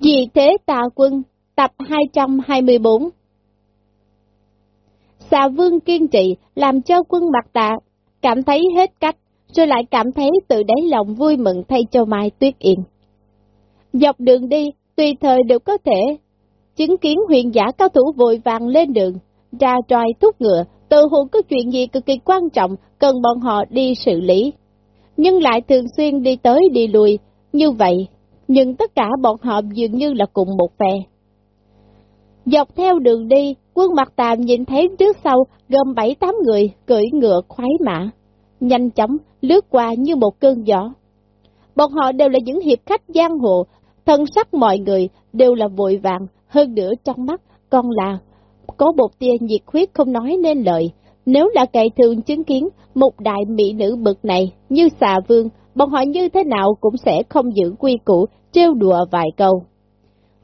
Vì thế tà quân, tập 224 Xà vương kiên trì làm cho quân mặt tạ cảm thấy hết cách, rồi lại cảm thấy tự đáy lòng vui mừng thay cho Mai Tuyết Yên. Dọc đường đi, tùy thời đều có thể chứng kiến huyền giả cao thủ vội vàng lên đường, ra tròi thúc ngựa, tự hồ có chuyện gì cực kỳ quan trọng cần bọn họ đi xử lý. Nhưng lại thường xuyên đi tới đi lui, như vậy, nhưng tất cả bọn họ dường như là cùng một phe. Dọc theo đường đi, quân mặt tạm nhìn thấy trước sau gồm bảy tám người cưỡi ngựa khoái mã, nhanh chóng lướt qua như một cơn gió. Bọn họ đều là những hiệp khách giang hồ, thân sắc mọi người đều là vội vàng, hơn nữa trong mắt con là có một tia nhiệt huyết không nói nên lời. Nếu là kẻ thường chứng kiến một đại mỹ nữ bực này như xà vương, bọn họ như thế nào cũng sẽ không giữ quy củ, trêu đùa vài câu.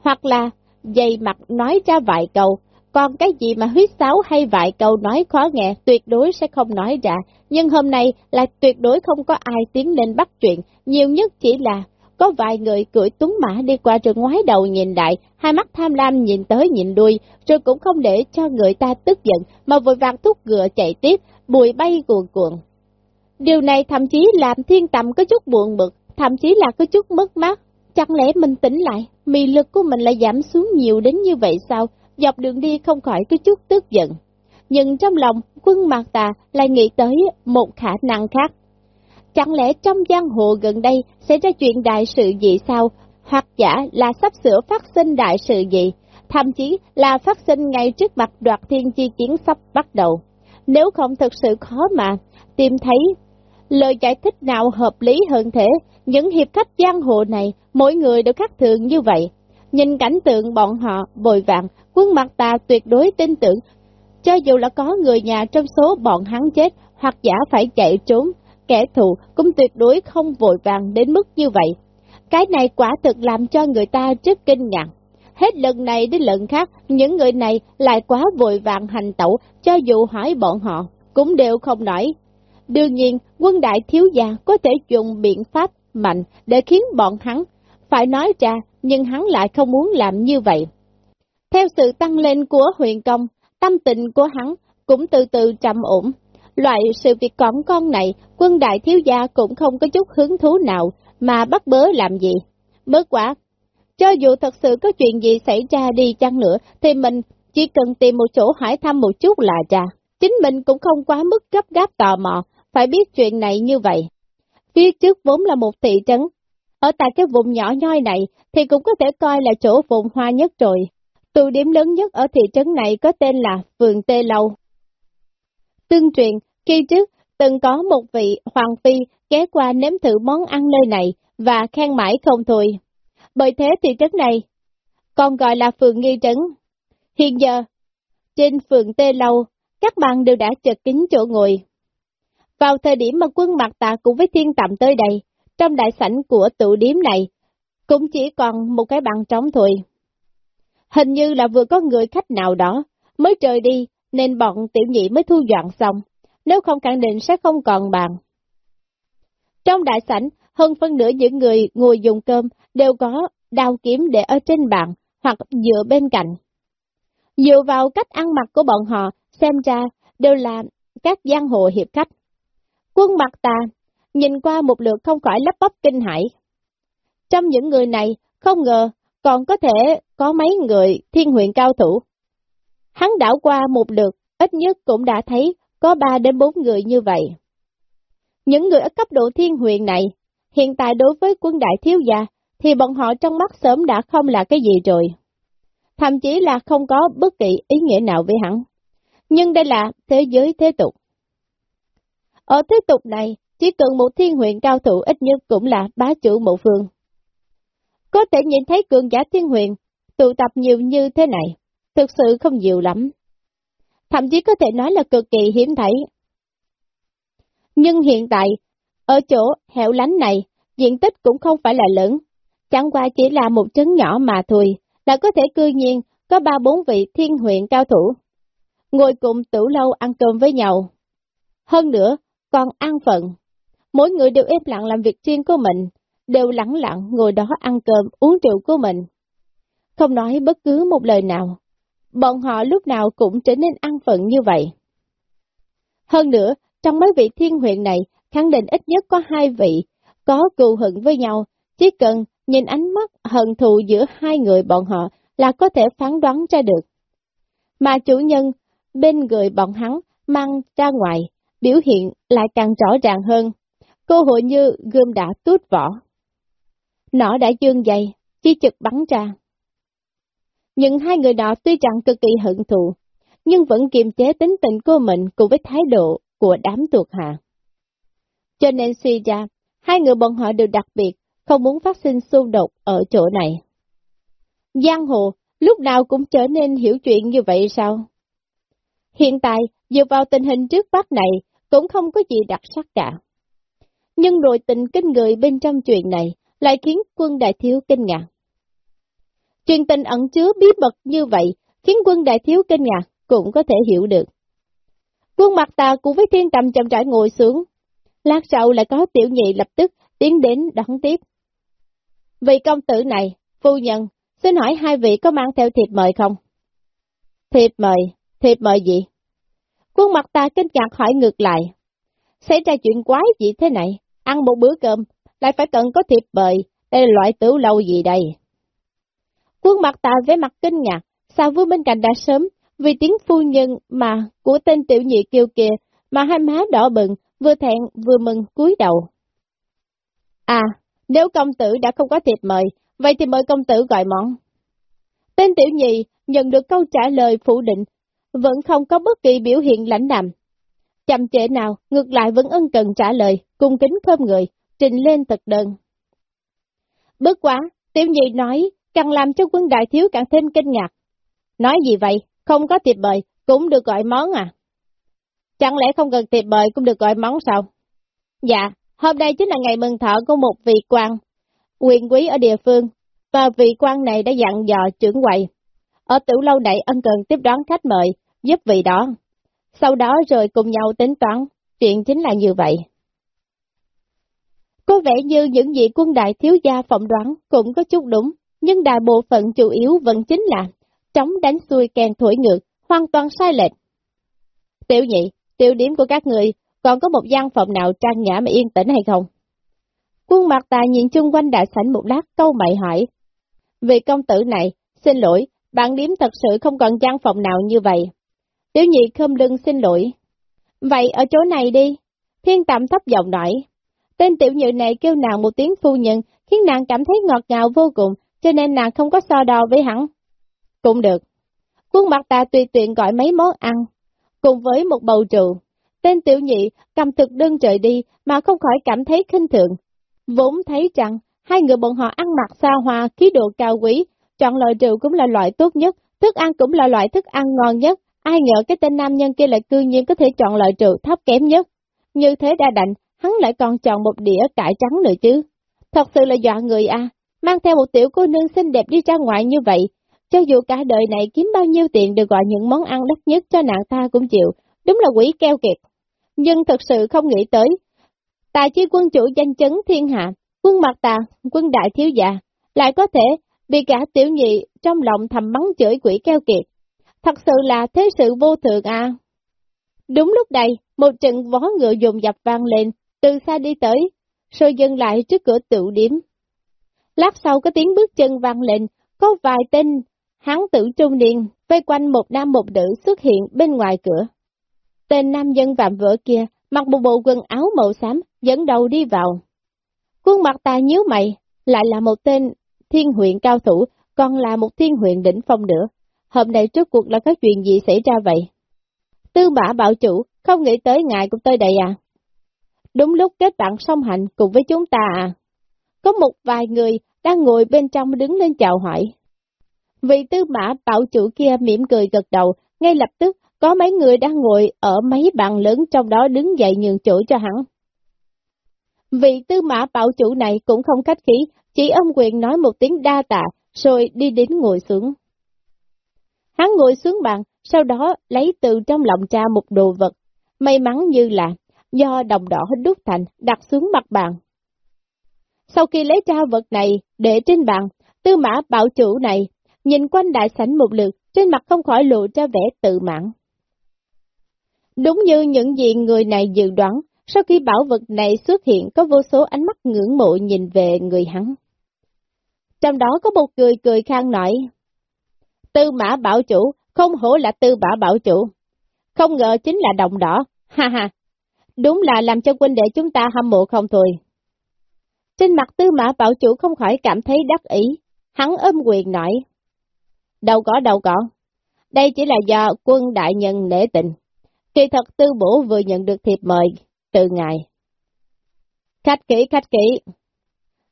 Hoặc là dày mặt nói ra vài câu, còn cái gì mà huyết sáo hay vài câu nói khó nghe tuyệt đối sẽ không nói ra, nhưng hôm nay là tuyệt đối không có ai tiến lên bắt chuyện, nhiều nhất chỉ là có vài người cưỡi tuấn mã đi qua rồi ngoái đầu nhìn đại, hai mắt tham lam nhìn tới nhìn đuôi, rồi cũng không để cho người ta tức giận, mà vội vàng thúc ngựa chạy tiếp, bụi bay cuồn cuộn. Điều này thậm chí làm thiên tầm có chút buồn bực, thậm chí là có chút mất mát. Chẳng lẽ mình tỉnh lại, mì lực của mình lại giảm xuống nhiều đến như vậy sao? Dọc đường đi không khỏi có chút tức giận. Nhưng trong lòng, quân mạc tà lại nghĩ tới một khả năng khác. Chẳng lẽ trong giang hồ gần đây sẽ ra chuyện đại sự gì sao? Hoặc giả là sắp sửa phát sinh đại sự gì? Thậm chí là phát sinh ngay trước mặt đoạt thiên chi chiến sắp bắt đầu. Nếu không thực sự khó mà, tìm thấy lời giải thích nào hợp lý hơn thế, những hiệp khách giang hồ này, mỗi người đều khác thường như vậy. Nhìn cảnh tượng bọn họ bồi vàng, quân mặt ta tuyệt đối tin tưởng, cho dù là có người nhà trong số bọn hắn chết, hoặc giả phải chạy trốn, kẻ thù cũng tuyệt đối không vội vàng đến mức như vậy. Cái này quả thực làm cho người ta rất kinh ngạc. Hết lần này đến lần khác, những người này lại quá vội vàng hành tẩu, cho dù hỏi bọn họ, cũng đều không nói. Đương nhiên, quân đại thiếu gia có thể dùng biện pháp mạnh để khiến bọn hắn phải nói ra, nhưng hắn lại không muốn làm như vậy. Theo sự tăng lên của huyền công, tâm tình của hắn cũng từ từ trầm ổn, Loại sự việc cõng con này, quân đại thiếu gia cũng không có chút hứng thú nào mà bắt bớ làm gì. Bớt quả, cho dù thật sự có chuyện gì xảy ra đi chăng nữa, thì mình chỉ cần tìm một chỗ hỏi thăm một chút là ra. Chính mình cũng không quá mức gấp gáp tò mò, phải biết chuyện này như vậy. Phía trước vốn là một thị trấn, ở tại cái vùng nhỏ nhoi này thì cũng có thể coi là chỗ vùng hoa nhất rồi. Tụ điểm lớn nhất ở thị trấn này có tên là Vườn Tê Lâu. Tương truyền, khi trước, từng có một vị hoàng phi ghé qua nếm thử món ăn nơi này và khen mãi không thôi. Bởi thế thị trấn này còn gọi là phường nghi trấn. Hiện giờ, trên phường Tê Lâu, các bạn đều đã chật kín chỗ ngồi. Vào thời điểm mà quân mặt tà cùng với thiên tạm tới đây, trong đại sảnh của tụ điếm này, cũng chỉ còn một cái bàn trống thôi. Hình như là vừa có người khách nào đó, mới trời đi, nên bọn tiểu nhị mới thu dọn xong, nếu không khẳng định sẽ không còn bàn. Trong đại sảnh, hơn phân nửa những người ngồi dùng cơm đều có đao kiếm để ở trên bàn hoặc dựa bên cạnh. Dựa vào cách ăn mặc của bọn họ, xem ra đều là các giang hồ hiệp khách. Quân mặt tà, nhìn qua một lượt không khỏi lấp bắp kinh hãi. Trong những người này, không ngờ còn có thể có mấy người thiên huyện cao thủ. Hắn đảo qua một lượt, ít nhất cũng đã thấy có ba đến bốn người như vậy. Những người ở cấp độ thiên huyện này, hiện tại đối với quân đại thiếu gia, thì bọn họ trong mắt sớm đã không là cái gì rồi. Thậm chí là không có bất kỳ ý nghĩa nào với hắn. Nhưng đây là thế giới thế tục. Ở thế tục này, chỉ cần một thiên huyện cao thủ ít nhất cũng là bá chủ một phương. Có thể nhìn thấy cường giả thiên huyện tụ tập nhiều như thế này thực sự không nhiều lắm. Thậm chí có thể nói là cực kỳ hiếm thấy. Nhưng hiện tại, ở chỗ hẻo lánh này, diện tích cũng không phải là lớn, chẳng qua chỉ là một trấn nhỏ mà thôi, là có thể cư nhiên có ba bốn vị thiên huyện cao thủ, ngồi cùng tủ lâu ăn cơm với nhau. Hơn nữa, còn an phận, mỗi người đều im lặng làm việc riêng của mình, đều lặng lặng ngồi đó ăn cơm, uống rượu của mình. không nói bất cứ một lời nào. Bọn họ lúc nào cũng trở nên an phận như vậy. Hơn nữa, trong mấy vị thiên huyện này, khẳng định ít nhất có hai vị, có cù hận với nhau, chỉ cần nhìn ánh mắt hận thù giữa hai người bọn họ là có thể phán đoán ra được. Mà chủ nhân bên người bọn hắn mang ra ngoài, biểu hiện lại càng rõ ràng hơn. Cô hội như gươm đã tút vỏ. nó đã dương dày, chỉ trực bắn ra. những hai người đó tuy rằng cực kỳ hận thù, nhưng vẫn kiềm chế tính tình của mình cùng với thái độ của đám tuột hạ. Cho nên suy ra, hai người bọn họ đều đặc biệt, không muốn phát sinh xung đột ở chỗ này. Giang hồ lúc nào cũng trở nên hiểu chuyện như vậy sao? Hiện tại, dựa vào tình hình trước mắt này, cũng không có gì đặc sắc cả. Nhưng nội tình kinh người bên trong chuyện này lại khiến quân đại thiếu kinh ngạc. Chuyện tình ẩn chứa bí mật như vậy, khiến quân đại thiếu kinh ngạc, cũng có thể hiểu được. Quân mặt tà cùng với thiên cầm chậm rãi ngồi xuống. Lát sau lại có tiểu nhị lập tức tiến đến đón tiếp. Vị công tử này, phu nhân, xin hỏi hai vị có mang theo thiệp mời không? Thiệp mời, thiệp mời gì? Quân mặt ta kinh ngạc hỏi ngược lại. Xảy ra chuyện quái gì thế này? Ăn một bữa cơm, lại phải cần có thiệp mời, đây là loại tửu lâu gì đây? Quân mặt ta với mặt kinh ngạc, sao vương bên cạnh đã sớm, vì tiếng phu nhân mà của tên tiểu nhị kêu kia, mà hai má đỏ bừng, vừa thẹn vừa mừng cúi đầu. À, nếu công tử đã không có thiệp mời, vậy thì mời công tử gọi món. Tên tiểu nhị nhận được câu trả lời phủ định, vẫn không có bất kỳ biểu hiện lãnh đạm. Chậm trễ nào, ngược lại vẫn ân cần trả lời, cung kính khơm người, trình lên thực đơn. Bước quá, tiểu nhị nói, càng làm cho quân đại thiếu càng thêm kinh ngạc. Nói gì vậy, không có tiệp bời, cũng được gọi món à? Chẳng lẽ không cần tiệp bời cũng được gọi món sao? Dạ, hôm nay chính là ngày mừng thọ của một vị quan, quyền quý ở địa phương, và vị quan này đã dặn dò trưởng quầy. Ở tiểu lâu này ân cần tiếp đón khách mời, giúp vị đó. Sau đó rồi cùng nhau tính toán, chuyện chính là như vậy. Có vẻ như những vị quân đại thiếu gia phỏng đoán cũng có chút đúng, nhưng đại bộ phận chủ yếu vẫn chính là trống đánh xuôi kèn thổi ngược, hoàn toàn sai lệch. Tiểu nhị, tiêu điểm của các người còn có một gian phòng nào trang nhã mà yên tĩnh hay không? Quân mặt tà nhìn chung quanh đại sảnh một lát câu mày hỏi. Vì công tử này, xin lỗi, bạn điếm thật sự không còn gian phòng nào như vậy. Tiểu nhị khâm lưng xin lỗi. Vậy ở chỗ này đi. Thiên tạm thấp giọng nói. Tên tiểu nhị này kêu nàng một tiếng phu nhân, khiến nàng cảm thấy ngọt ngào vô cùng, cho nên nàng không có so đo với hắn. Cũng được. Quân mặt ta tùy tiện gọi mấy món ăn, cùng với một bầu rượu. Tên tiểu nhị cầm thực đơn trời đi mà không khỏi cảm thấy khinh thượng. Vốn thấy rằng hai người bọn họ ăn mặc xa hoa, khí độ cao quý, chọn loại rượu cũng là loại tốt nhất, thức ăn cũng là loại thức ăn ngon nhất. Ai ngờ cái tên nam nhân kia lại cư nhiên có thể chọn loại trừ thấp kém nhất. Như thế đa đạnh, hắn lại còn chọn một đĩa cải trắng nữa chứ. Thật sự là dọa người a mang theo một tiểu cô nương xinh đẹp đi ra ngoài như vậy, cho dù cả đời này kiếm bao nhiêu tiền được gọi những món ăn đắt nhất cho nàng ta cũng chịu, đúng là quỷ keo kiệt. Nhưng thật sự không nghĩ tới, tài chi quân chủ danh chấn thiên hạ, quân mặt tà, quân đại thiếu già, lại có thể bị cả tiểu nhị trong lòng thầm mắng chửi quỷ keo kiệt. Thật sự là thế sự vô thượng à. Đúng lúc này, một trận vó ngựa dồn dập vang lên, từ xa đi tới, rồi dừng lại trước cửa tự điểm. Lát sau có tiếng bước chân vang lên, có vài tên Hán tử trung niên, vây quanh một nam một nữ xuất hiện bên ngoài cửa. Tên nam dân vạm vỡ kia, mặc một bộ quần áo màu xám, dẫn đầu đi vào. Khuôn mặt ta nhíu mày, lại là một tên thiên huyện cao thủ, còn là một thiên huyện đỉnh phong nữa. Hôm nay trước cuộc là có chuyện gì xảy ra vậy? Tư mã bảo chủ, không nghĩ tới ngài cũng tới đây à? Đúng lúc kết bạn song hành cùng với chúng ta à? Có một vài người đang ngồi bên trong đứng lên chào hỏi. Vị tư mã bảo chủ kia mỉm cười gật đầu, ngay lập tức có mấy người đang ngồi ở mấy bàn lớn trong đó đứng dậy nhường chỗ cho hắn. Vị tư mã bảo chủ này cũng không khách khí, chỉ ông quyền nói một tiếng đa tạ, rồi đi đến ngồi xuống. Hắn ngồi xuống bàn, sau đó lấy từ trong lòng cha một đồ vật, may mắn như là do đồng đỏ đúc thành đặt xuống mặt bàn. Sau khi lấy ra vật này để trên bàn, tư mã bảo chủ này nhìn quanh đại sảnh một lượt, trên mặt không khỏi lộ ra vẻ tự mãn. Đúng như những gì người này dự đoán, sau khi bảo vật này xuất hiện có vô số ánh mắt ngưỡng mộ nhìn về người hắn. Trong đó có một người cười khang nói, Tư mã bảo chủ, không hổ là tư mã bảo chủ. Không ngờ chính là đồng đỏ, ha ha. Đúng là làm cho quân đệ chúng ta hâm mộ không thôi. Trên mặt tư mã bảo chủ không khỏi cảm thấy đắc ý, hắn ôm quyền nói. Đâu có đâu có, đây chỉ là do quân đại nhân nể tình. Kỳ thật tư bổ vừa nhận được thiệp mời từ ngài. Khách kỹ, khách kỹ.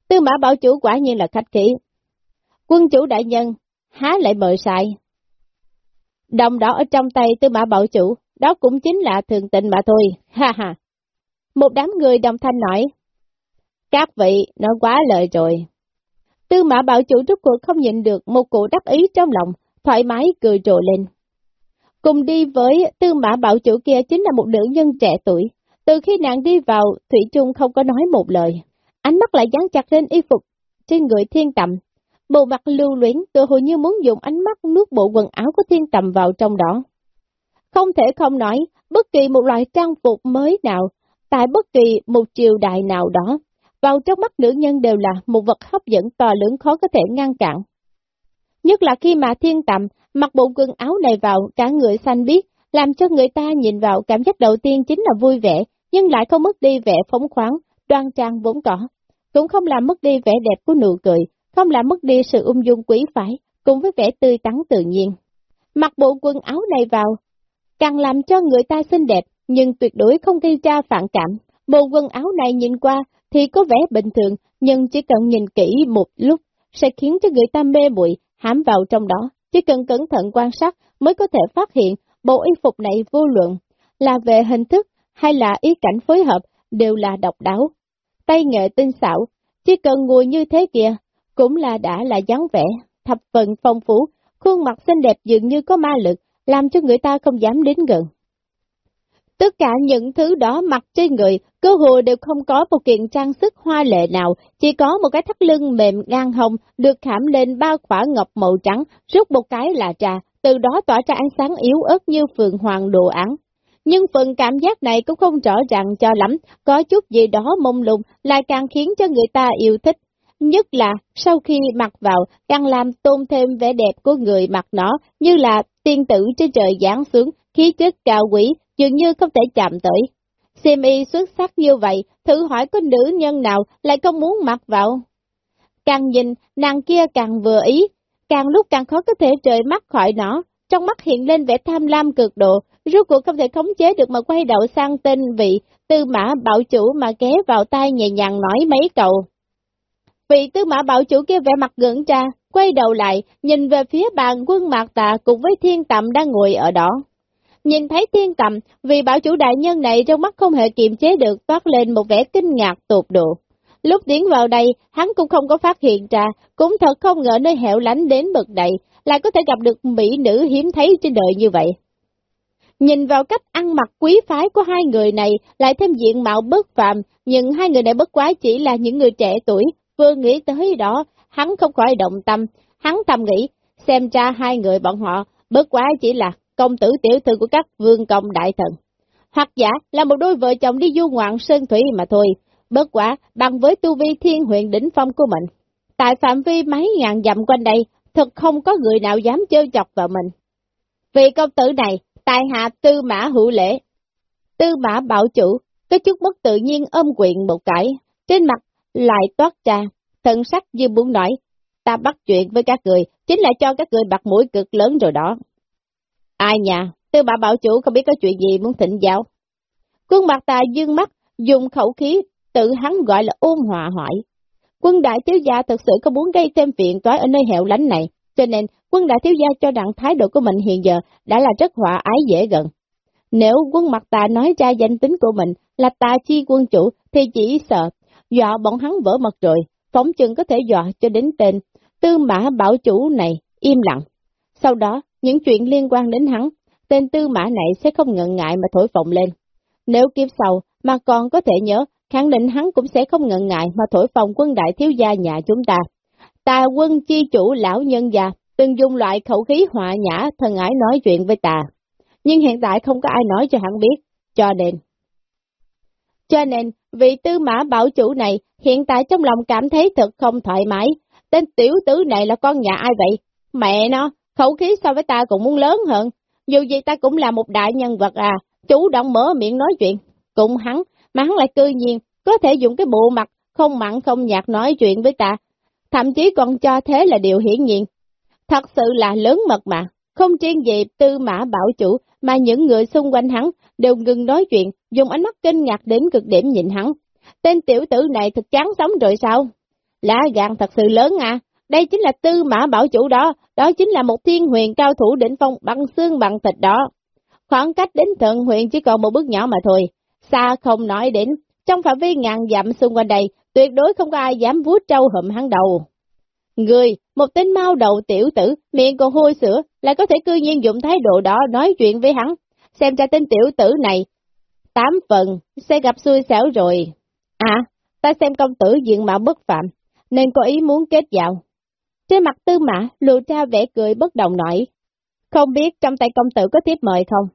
Tư mã bảo chủ quả nhiên là khách kỹ. Quân chủ đại nhân, há lại bợ sai. Đồng đỏ ở trong tay tư mã bảo chủ, đó cũng chính là thường tình mà thôi, ha ha. Một đám người đồng thanh nói, các vị, nó quá lời rồi. Tư mã bảo chủ rút cuộc không nhịn được một cụ đắc ý trong lòng, thoải mái cười trồ lên. Cùng đi với tư mã bảo chủ kia chính là một nữ nhân trẻ tuổi. Từ khi nàng đi vào, Thủy chung không có nói một lời. Ánh mắt lại dán chặt lên y phục, trên người thiên tầm. Bộ mặt lưu luyến, tự hồ như muốn dùng ánh mắt nước bộ quần áo của thiên tầm vào trong đó. Không thể không nói, bất kỳ một loại trang phục mới nào, tại bất kỳ một triều đại nào đó, vào trong mắt nữ nhân đều là một vật hấp dẫn to lớn khó có thể ngăn cản. Nhất là khi mà thiên tầm mặc bộ quần áo này vào cả người xanh biết, làm cho người ta nhìn vào cảm giác đầu tiên chính là vui vẻ, nhưng lại không mất đi vẻ phóng khoáng, đoan trang vốn có. Cũng không làm mất đi vẻ đẹp của nụ cười, không làm mất đi sự ung dung quý phái, cùng với vẻ tươi tắn tự nhiên. Mặc bộ quần áo này vào, càng làm cho người ta xinh đẹp, nhưng tuyệt đối không gây ra phản cảm. Bộ quần áo này nhìn qua thì có vẻ bình thường, nhưng chỉ cần nhìn kỹ một lúc sẽ khiến cho người ta mê muội hãm vào trong đó. Chỉ cần cẩn thận quan sát mới có thể phát hiện bộ y phục này vô luận là về hình thức hay là ý cảnh phối hợp đều là độc đáo. Tay nghệ tinh xảo, chỉ cần ngồi như thế kia cũng là đã là dáng vẻ, thập phần phong phú, khuôn mặt xinh đẹp dường như có ma lực, làm cho người ta không dám đến gần. Tất cả những thứ đó mặc trên người, cơ hồ đều không có một kiện trang sức hoa lệ nào, chỉ có một cái thắt lưng mềm ngang hồng được khảm lên ba quả ngọc màu trắng, rút một cái là trà, từ đó tỏa ra ánh sáng yếu ớt như phượng hoàng đồ án. Nhưng phần cảm giác này cũng không rõ ràng cho lắm, có chút gì đó mông lung lại càng khiến cho người ta yêu thích. Nhất là sau khi mặc vào, càng làm tôn thêm vẻ đẹp của người mặc nó, như là tiên tử trên trời giáng xuống, khí chất cao quý, dường như không thể chạm tới. xem y xuất sắc như vậy, thử hỏi có nữ nhân nào lại không muốn mặc vào. Càng nhìn, nàng kia càng vừa ý, càng lúc càng khó có thể rời mắt khỏi nó, trong mắt hiện lên vẻ tham lam cực độ, rốt cuộc không thể khống chế được mà quay đầu sang tên vị tư mã bảo chủ mà ghé vào tay nhẹ nhàng nói mấy câu. Vị tư mã bảo chủ kia vẻ mặt ngưỡng cha quay đầu lại, nhìn về phía bàn quân mạc tà cùng với thiên tầm đang ngồi ở đó. Nhìn thấy thiên tầm, vị bảo chủ đại nhân này trong mắt không hề kiềm chế được toát lên một vẻ kinh ngạc tột độ. Lúc tiến vào đây, hắn cũng không có phát hiện ra, cũng thật không ngờ nơi hẻo lánh đến bậc đầy, lại có thể gặp được mỹ nữ hiếm thấy trên đời như vậy. Nhìn vào cách ăn mặc quý phái của hai người này, lại thêm diện mạo bất phàm, nhưng hai người này bất quá chỉ là những người trẻ tuổi, vừa nghĩ tới đó, hắn không khỏi động tâm, hắn thầm nghĩ, xem ra hai người bọn họ, bất quá chỉ là công tử tiểu thư của các vương công đại thần. Hoặc giả là một đôi vợ chồng đi du ngoạn sơn thủy mà thôi, bất quả bằng với tu vi thiên huyện đỉnh phong của mình. Tại phạm vi mấy ngàn dặm quanh đây, thật không có người nào dám chơi chọc vào mình. Vì công tử này, tài hạ tư mã hữu lễ. Tư mã bảo chủ, có chút bất tự nhiên ôm quyện một cái, trên mặt lại toát ra, thần sắc như muốn nói, ta bắt chuyện với các người, chính là cho các người bạc mũi cực lớn rồi đó. Ai nhà, tư bà bảo chủ không biết có chuyện gì muốn thịnh giáo. Quân mặt tà dương mắt, dùng khẩu khí, tự hắn gọi là ôn hòa hỏi. Quân đại thiếu gia thật sự không muốn gây thêm phiền toái ở nơi hẻo lánh này, cho nên quân đại thiếu gia cho rằng thái độ của mình hiện giờ đã là rất hòa ái dễ gần. Nếu quân mặt tà nói ra danh tính của mình là tà chi quân chủ thì chỉ sợ, dọa bọn hắn vỡ mật rồi, phóng chừng có thể dọa cho đến tên tư mã bảo chủ này im lặng. Sau đó, những chuyện liên quan đến hắn, tên tư mã này sẽ không ngần ngại mà thổi phồng lên. Nếu kiếp sau mà còn có thể nhớ, khẳng định hắn cũng sẽ không ngần ngại mà thổi phồng quân đại thiếu gia nhà chúng ta. Tà quân chi chủ lão nhân già, từng dùng loại khẩu khí hòa nhã thần ái nói chuyện với ta. Nhưng hiện tại không có ai nói cho hắn biết, cho nên. Cho nên, vị tư mã bảo chủ này hiện tại trong lòng cảm thấy thật không thoải mái. Tên tiểu tử này là con nhà ai vậy? Mẹ nó, khẩu khí so với ta cũng muốn lớn hơn. Dù gì ta cũng là một đại nhân vật à, chủ động mở miệng nói chuyện. Cũng hắn, mà hắn lại cư nhiên, có thể dùng cái bộ mặt không mặn không nhạt nói chuyện với ta. Thậm chí còn cho thế là điều hiển nhiên. Thật sự là lớn mật mà, không riêng gì tư mã bảo chủ, mà những người xung quanh hắn đều ngừng nói chuyện, dùng ánh mắt kinh ngạc đến cực điểm nhìn hắn. Tên tiểu tử này thật chán sống rồi sao? Lá gan thật sự lớn à, đây chính là tư mã bảo chủ đó, đó chính là một thiên huyền cao thủ đỉnh phong bằng xương bằng thịt đó. Khoảng cách đến thượng huyền chỉ còn một bước nhỏ mà thôi, xa không nói đến, trong phạm vi ngàn dặm xung quanh đây, tuyệt đối không có ai dám vuốt trâu hụm hắn đầu. Người, một tên mau đầu tiểu tử, miệng còn hôi sữa, lại có thể cư nhiên dụng thái độ đó nói chuyện với hắn. Xem ra tên tiểu tử này, tám phần, sẽ gặp xui xẻo rồi. À, ta xem công tử diện mạo bất phạm, nên có ý muốn kết giao. Trên mặt tư mã, lộ ra vẻ cười bất đồng nổi. Không biết trong tay công tử có thiếp mời không?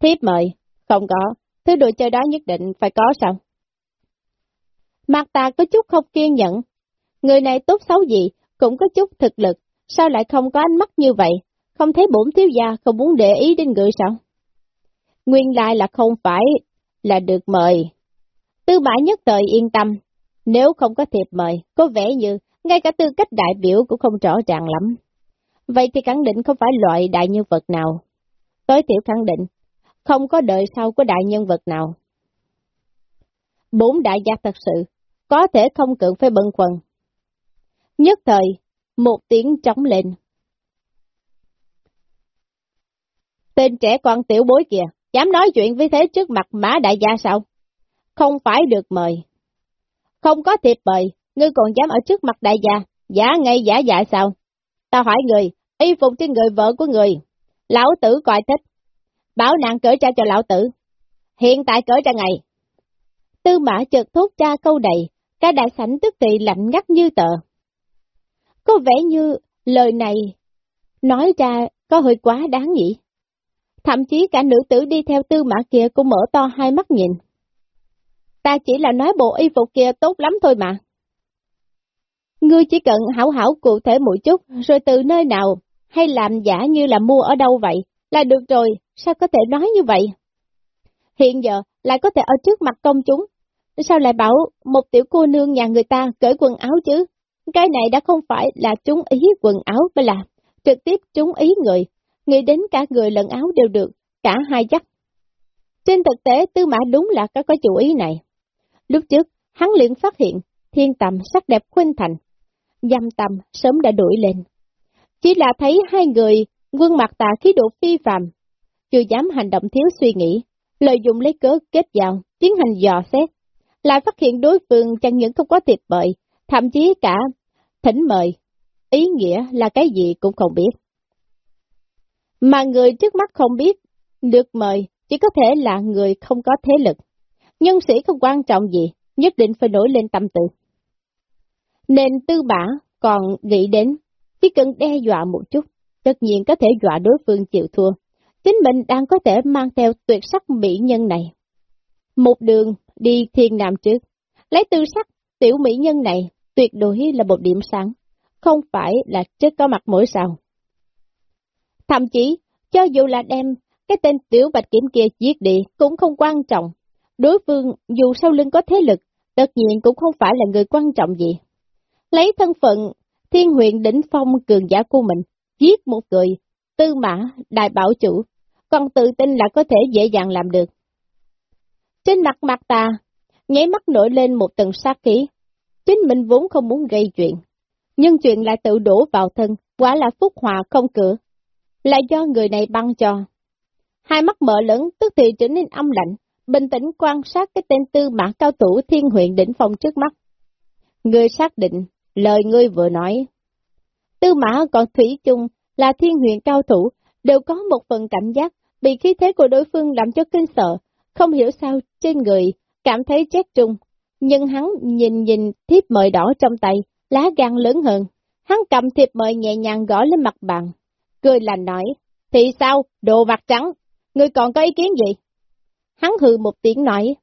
Thiếp mời? Không có, thứ đồ chơi đó nhất định phải có sao? Mặt ta có chút không kiên nhẫn. Người này tốt xấu gì, cũng có chút thực lực, sao lại không có ánh mắt như vậy? Không thấy bổn thiếu gia không muốn để ý đến người sao? Nguyên lại là không phải là được mời. Tư mã nhất thời yên tâm, nếu không có thiệp mời, có vẻ như ngay cả tư cách đại biểu cũng không rõ ràng lắm. Vậy thì khẳng định không phải loại đại nhân vật nào. Tối thiểu khẳng định, không có đời sau của đại nhân vật nào. Bốn đại gia thật sự, có thể không cưỡng phải bận quần. Nhất thời, một tiếng trống lên. Tên trẻ con tiểu bối kìa, dám nói chuyện với thế trước mặt mã đại gia sao? Không phải được mời. Không có thiệp mời, ngươi còn dám ở trước mặt đại gia, giả ngay giả dạ sao? Ta hỏi người, y phục trên người vợ của người, lão tử coi thích. Bảo nạn cởi ra cho lão tử. Hiện tại cởi ra ngày. Tư mã chợt thốt ra câu đầy, cả đại sảnh tức thì lạnh ngắt như tờ. Có vẻ như lời này nói ra có hơi quá đáng nhỉ. Thậm chí cả nữ tử đi theo tư mã kia cũng mở to hai mắt nhìn. Ta chỉ là nói bộ y phục kia tốt lắm thôi mà. Ngươi chỉ cần hảo hảo cụ thể một chút, rồi từ nơi nào, hay làm giả như là mua ở đâu vậy, là được rồi, sao có thể nói như vậy? Hiện giờ, lại có thể ở trước mặt công chúng, sao lại bảo một tiểu cô nương nhà người ta cởi quần áo chứ? Cái này đã không phải là trúng ý quần áo mà là trực tiếp trúng ý người, nghĩ đến cả người lẫn áo đều được, cả hai chắc. Trên thực tế, Tư Mã đúng là có có chủ ý này. Lúc trước, hắn liền phát hiện thiên tầm sắc đẹp khuynh thành, dâm tầm sớm đã đuổi lên. Chỉ là thấy hai người, quân mặt tà khí độ phi phàm, chưa dám hành động thiếu suy nghĩ, lợi dụng lấy cớ kết giao, tiến hành dò xét, lại phát hiện đối phương chẳng những không có thiệt bợi, thậm chí cả thỉnh mời, ý nghĩa là cái gì cũng không biết. Mà người trước mắt không biết, được mời chỉ có thể là người không có thế lực. Nhân sĩ không quan trọng gì, nhất định phải nổi lên tâm tư. Nên tư bả còn nghĩ đến, chỉ cần đe dọa một chút, tất nhiên có thể dọa đối phương chịu thua. Chính mình đang có thể mang theo tuyệt sắc mỹ nhân này. Một đường đi thiên nam trước, lấy tư sắc tiểu mỹ nhân này tuyệt đối là một điểm sáng, không phải là chất có mặt mỗi sao. Thậm chí, cho dù là đem cái tên tiểu bạch kiểm kia giết đi cũng không quan trọng. Đối phương dù sau lưng có thế lực, tất nhiên cũng không phải là người quan trọng gì. Lấy thân phận thiên huyện đỉnh phong cường giả của mình, giết một người, tư mã, đại bảo chủ, còn tự tin là có thể dễ dàng làm được. Trên mặt mặt ta, nháy mắt nổi lên một tầng sát khí. Chính mình vốn không muốn gây chuyện, nhưng chuyện lại tự đổ vào thân, quả là phúc hòa không cửa, là do người này băng cho. Hai mắt mở lớn tức thì trở nên âm lạnh, bình tĩnh quan sát cái tên tư mã cao thủ thiên huyện đỉnh phong trước mắt. Người xác định, lời ngươi vừa nói. Tư mã còn thủy chung là thiên huyện cao thủ, đều có một phần cảm giác bị khí thế của đối phương làm cho kinh sợ, không hiểu sao trên người cảm thấy chết trung. Nhưng hắn nhìn nhìn thiếp mời đỏ trong tay, lá gan lớn hơn, Hắn cầm thiệp mời nhẹ nhàng gõ lên mặt bàn, cười lành nói, thì sao, đồ mặt trắng, ngươi còn có ý kiến gì? Hắn hừ một tiếng nói,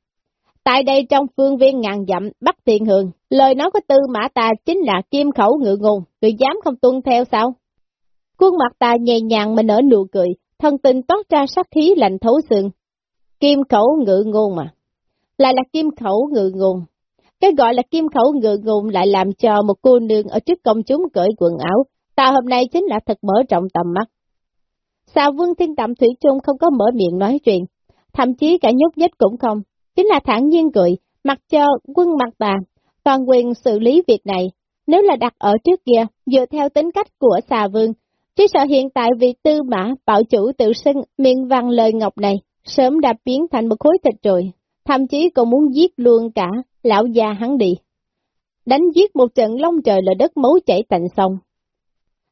tại đây trong phương viên ngàn dặm, bắt Thiện Hường, lời nói của tư mã ta chính là kim khẩu ngự ngùng, người dám không tuân theo sao? khuôn mặt ta nhẹ nhàng mà nở nụ cười, thân tình toát ra sát khí lạnh thấu xương. Kim khẩu ngự ngôn mà, lại là kim khẩu ngự ngùng. Cái gọi là kim khẩu ngự ngùng lại làm cho một cô nương ở trước công chúng cởi quần áo, ta hôm nay chính là thật mở rộng tầm mắt. Sao Vương Thiên Tạm Thủy chung không có mở miệng nói chuyện, thậm chí cả nhúc nhích cũng không, chính là thẳng nhiên cười, mặc cho quân mặt bà toàn quyền xử lý việc này. Nếu là đặt ở trước kia, dựa theo tính cách của xà vương, chỉ sợ hiện tại vì tư mã bảo chủ tự xưng miệng văn lời ngọc này, sớm đã biến thành một khối thịt rồi, thậm chí còn muốn giết luôn cả lão già hắn đi. Đánh giết một trận long trời lở đất máu chảy tạnh sông.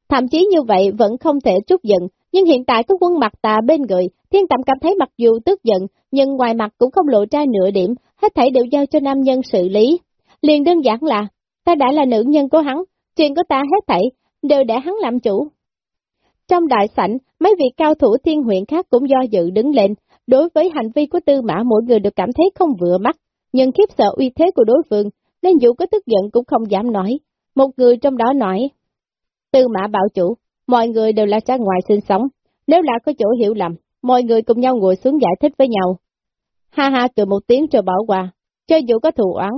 Thậm chí như vậy vẫn không thể trút giận, nhưng hiện tại có quân mặt tà bên người, thiên tạm cảm thấy mặc dù tức giận, nhưng ngoài mặt cũng không lộ ra nửa điểm, hết thảy đều giao cho nam nhân xử lý. Liền đơn giản là, ta đã là nữ nhân của hắn, chuyện của ta hết thảy, đều để hắn làm chủ. Trong đại sảnh, mấy vị cao thủ thiên huyện khác cũng do dự đứng lên, đối với hành vi của tư mã mỗi người đều cảm thấy không vừa mắt, nhưng khiếp sợ uy thế của đối phương, nên dù có tức giận cũng không dám nói. Một người trong đó nói, tư mã bảo chủ, mọi người đều là ra ngoài sinh sống, nếu là có chỗ hiểu lầm, mọi người cùng nhau ngồi xuống giải thích với nhau. Ha ha cười một tiếng rồi bỏ qua, cho dù có thù oán,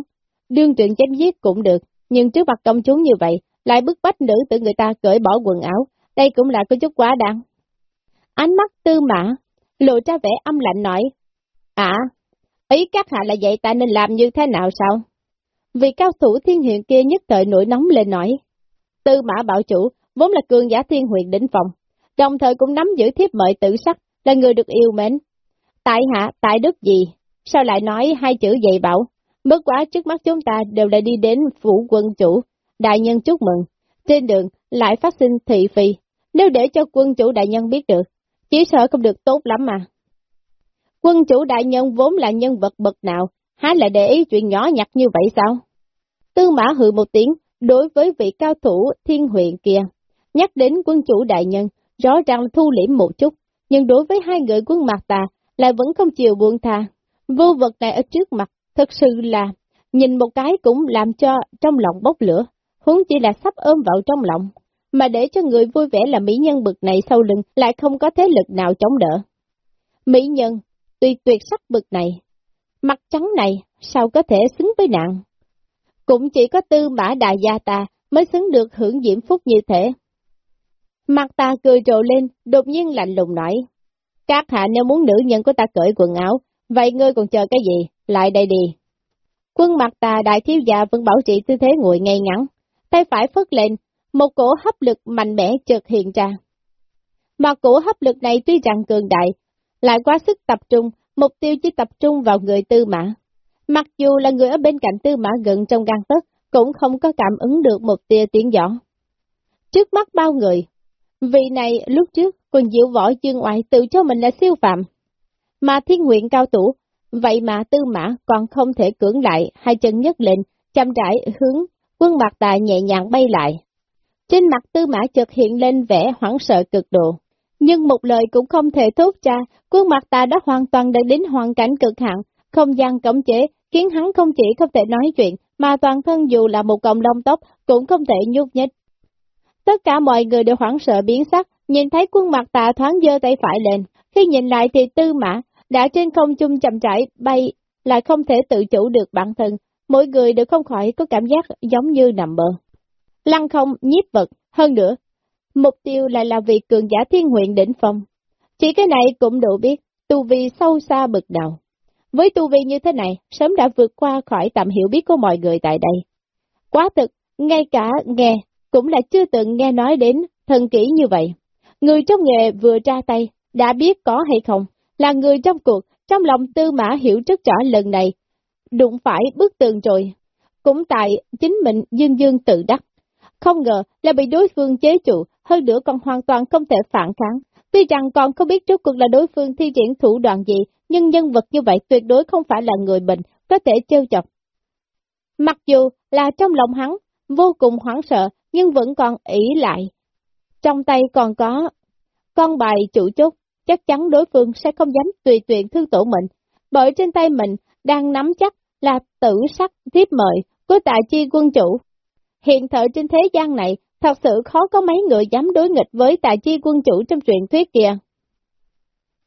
đương truyện chém giết cũng được, nhưng trước mặt công chúng như vậy, lại bức bách nữ tự người ta cởi bỏ quần áo, đây cũng là có chút quá đáng. Ánh mắt tư mã, lộ ra vẻ âm lạnh nói, À, ý các hạ là vậy ta nên làm như thế nào sao? Vì cao thủ thiên huyện kia nhất thời nổi nóng lên nói, tư mã bảo chủ, vốn là cường giả thiên huyện đỉnh phòng, đồng thời cũng nắm giữ thiếp mời tử sắc, là người được yêu mến. Tại hạ, tại đức gì? Sao lại nói hai chữ dạy bảo? Bất quá trước mắt chúng ta đều đã đi đến phủ quân chủ, đại nhân chúc mừng. Trên đường lại phát sinh thị phi, nếu để cho quân chủ đại nhân biết được, chỉ sợ không được tốt lắm mà. Quân chủ đại nhân vốn là nhân vật bậc nào, há lại để ý chuyện nhỏ nhặt như vậy sao? Tư mã hự một tiếng, đối với vị cao thủ thiên huyện kia, nhắc đến quân chủ đại nhân, rõ ràng thu liễm một chút, nhưng đối với hai người quân mặt tà, lại vẫn không chịu buông tha. Vô vật này ở trước mặt, thật sự là, nhìn một cái cũng làm cho trong lòng bốc lửa, huống chỉ là sắp ôm vào trong lòng, mà để cho người vui vẻ là mỹ nhân bực này sau lưng lại không có thế lực nào chống đỡ. Mỹ nhân, tuy tuyệt sắc bực này, mặt trắng này sao có thể xứng với nạn? Cũng chỉ có tư mã đại gia ta mới xứng được hưởng diễm phúc như thế. Mặt ta cười trồ lên, đột nhiên lạnh lùng nói. Các hạ nếu muốn nữ nhân của ta cởi quần áo, vậy ngươi còn chờ cái gì? Lại đây đi. Quân mặt ta đại thiếu gia vẫn bảo trì tư thế ngồi ngay ngắn, tay phải phất lên, một cổ hấp lực mạnh mẽ chợt hiện ra. Mà cổ hấp lực này tuy rằng cường đại, lại quá sức tập trung, mục tiêu chỉ tập trung vào người tư mã. Mặc dù là người ở bên cạnh tư mã gần trong gan tất, cũng không có cảm ứng được một tia tiếng gió. Trước mắt bao người, vị này lúc trước còn diệu võ dương ngoại tự cho mình là siêu phạm. Mà thiên nguyện cao tủ, vậy mà tư mã còn không thể cưỡng lại, hai chân nhấc lên, chăm rãi hướng, quân bạc tài nhẹ nhàng bay lại. Trên mặt tư mã chợt hiện lên vẻ hoảng sợ cực độ. Nhưng một lời cũng không thể thốt ra, quân mặt ta đã hoàn toàn đã đến hoàn cảnh cực hạn, không gian cấm chế, khiến hắn không chỉ không thể nói chuyện, mà toàn thân dù là một cọng lông tóc cũng không thể nhúc nhích. Tất cả mọi người đều hoảng sợ biến sắc, nhìn thấy quân mặt tạ thoáng dơ tay phải lên, khi nhìn lại thì tư mã, đã trên không trung chậm rãi bay, lại không thể tự chủ được bản thân, mỗi người đều không khỏi có cảm giác giống như nằm mơ lăng không nhiếp vật, hơn nữa, mục tiêu lại là vị cường giả thiên huyện đỉnh phong. Chỉ cái này cũng đủ biết, tu vi sâu xa bực đầu Với tu vi như thế này, sớm đã vượt qua khỏi tầm hiểu biết của mọi người tại đây. Quá thực, ngay cả nghe, cũng là chưa từng nghe nói đến thần kỹ như vậy. Người trong nghề vừa ra tay, đã biết có hay không, là người trong cuộc, trong lòng tư mã hiểu rất rõ lần này, đụng phải bức tường rồi. Cũng tại chính mình dương dương tự đắc, không ngờ là bị đối phương chế trụ, hơn nữa còn hoàn toàn không thể phản kháng. Tuy rằng còn không biết trước cuộc là đối phương thi triển thủ đoạn gì, nhưng nhân vật như vậy tuyệt đối không phải là người bệnh, có thể trêu chọc. Mặc dù là trong lòng hắn, vô cùng hoảng sợ, nhưng vẫn còn ỷ lại. Trong tay còn có con bài chủ chốt, chắc chắn đối phương sẽ không dám tùy tiện thương tổ mình, bởi trên tay mình đang nắm chắc là tử sắc thiếp mời của tại chi quân chủ. Hiện thời trên thế gian này, thật sự khó có mấy người dám đối nghịch với tài chi quân chủ trong truyền thuyết kia.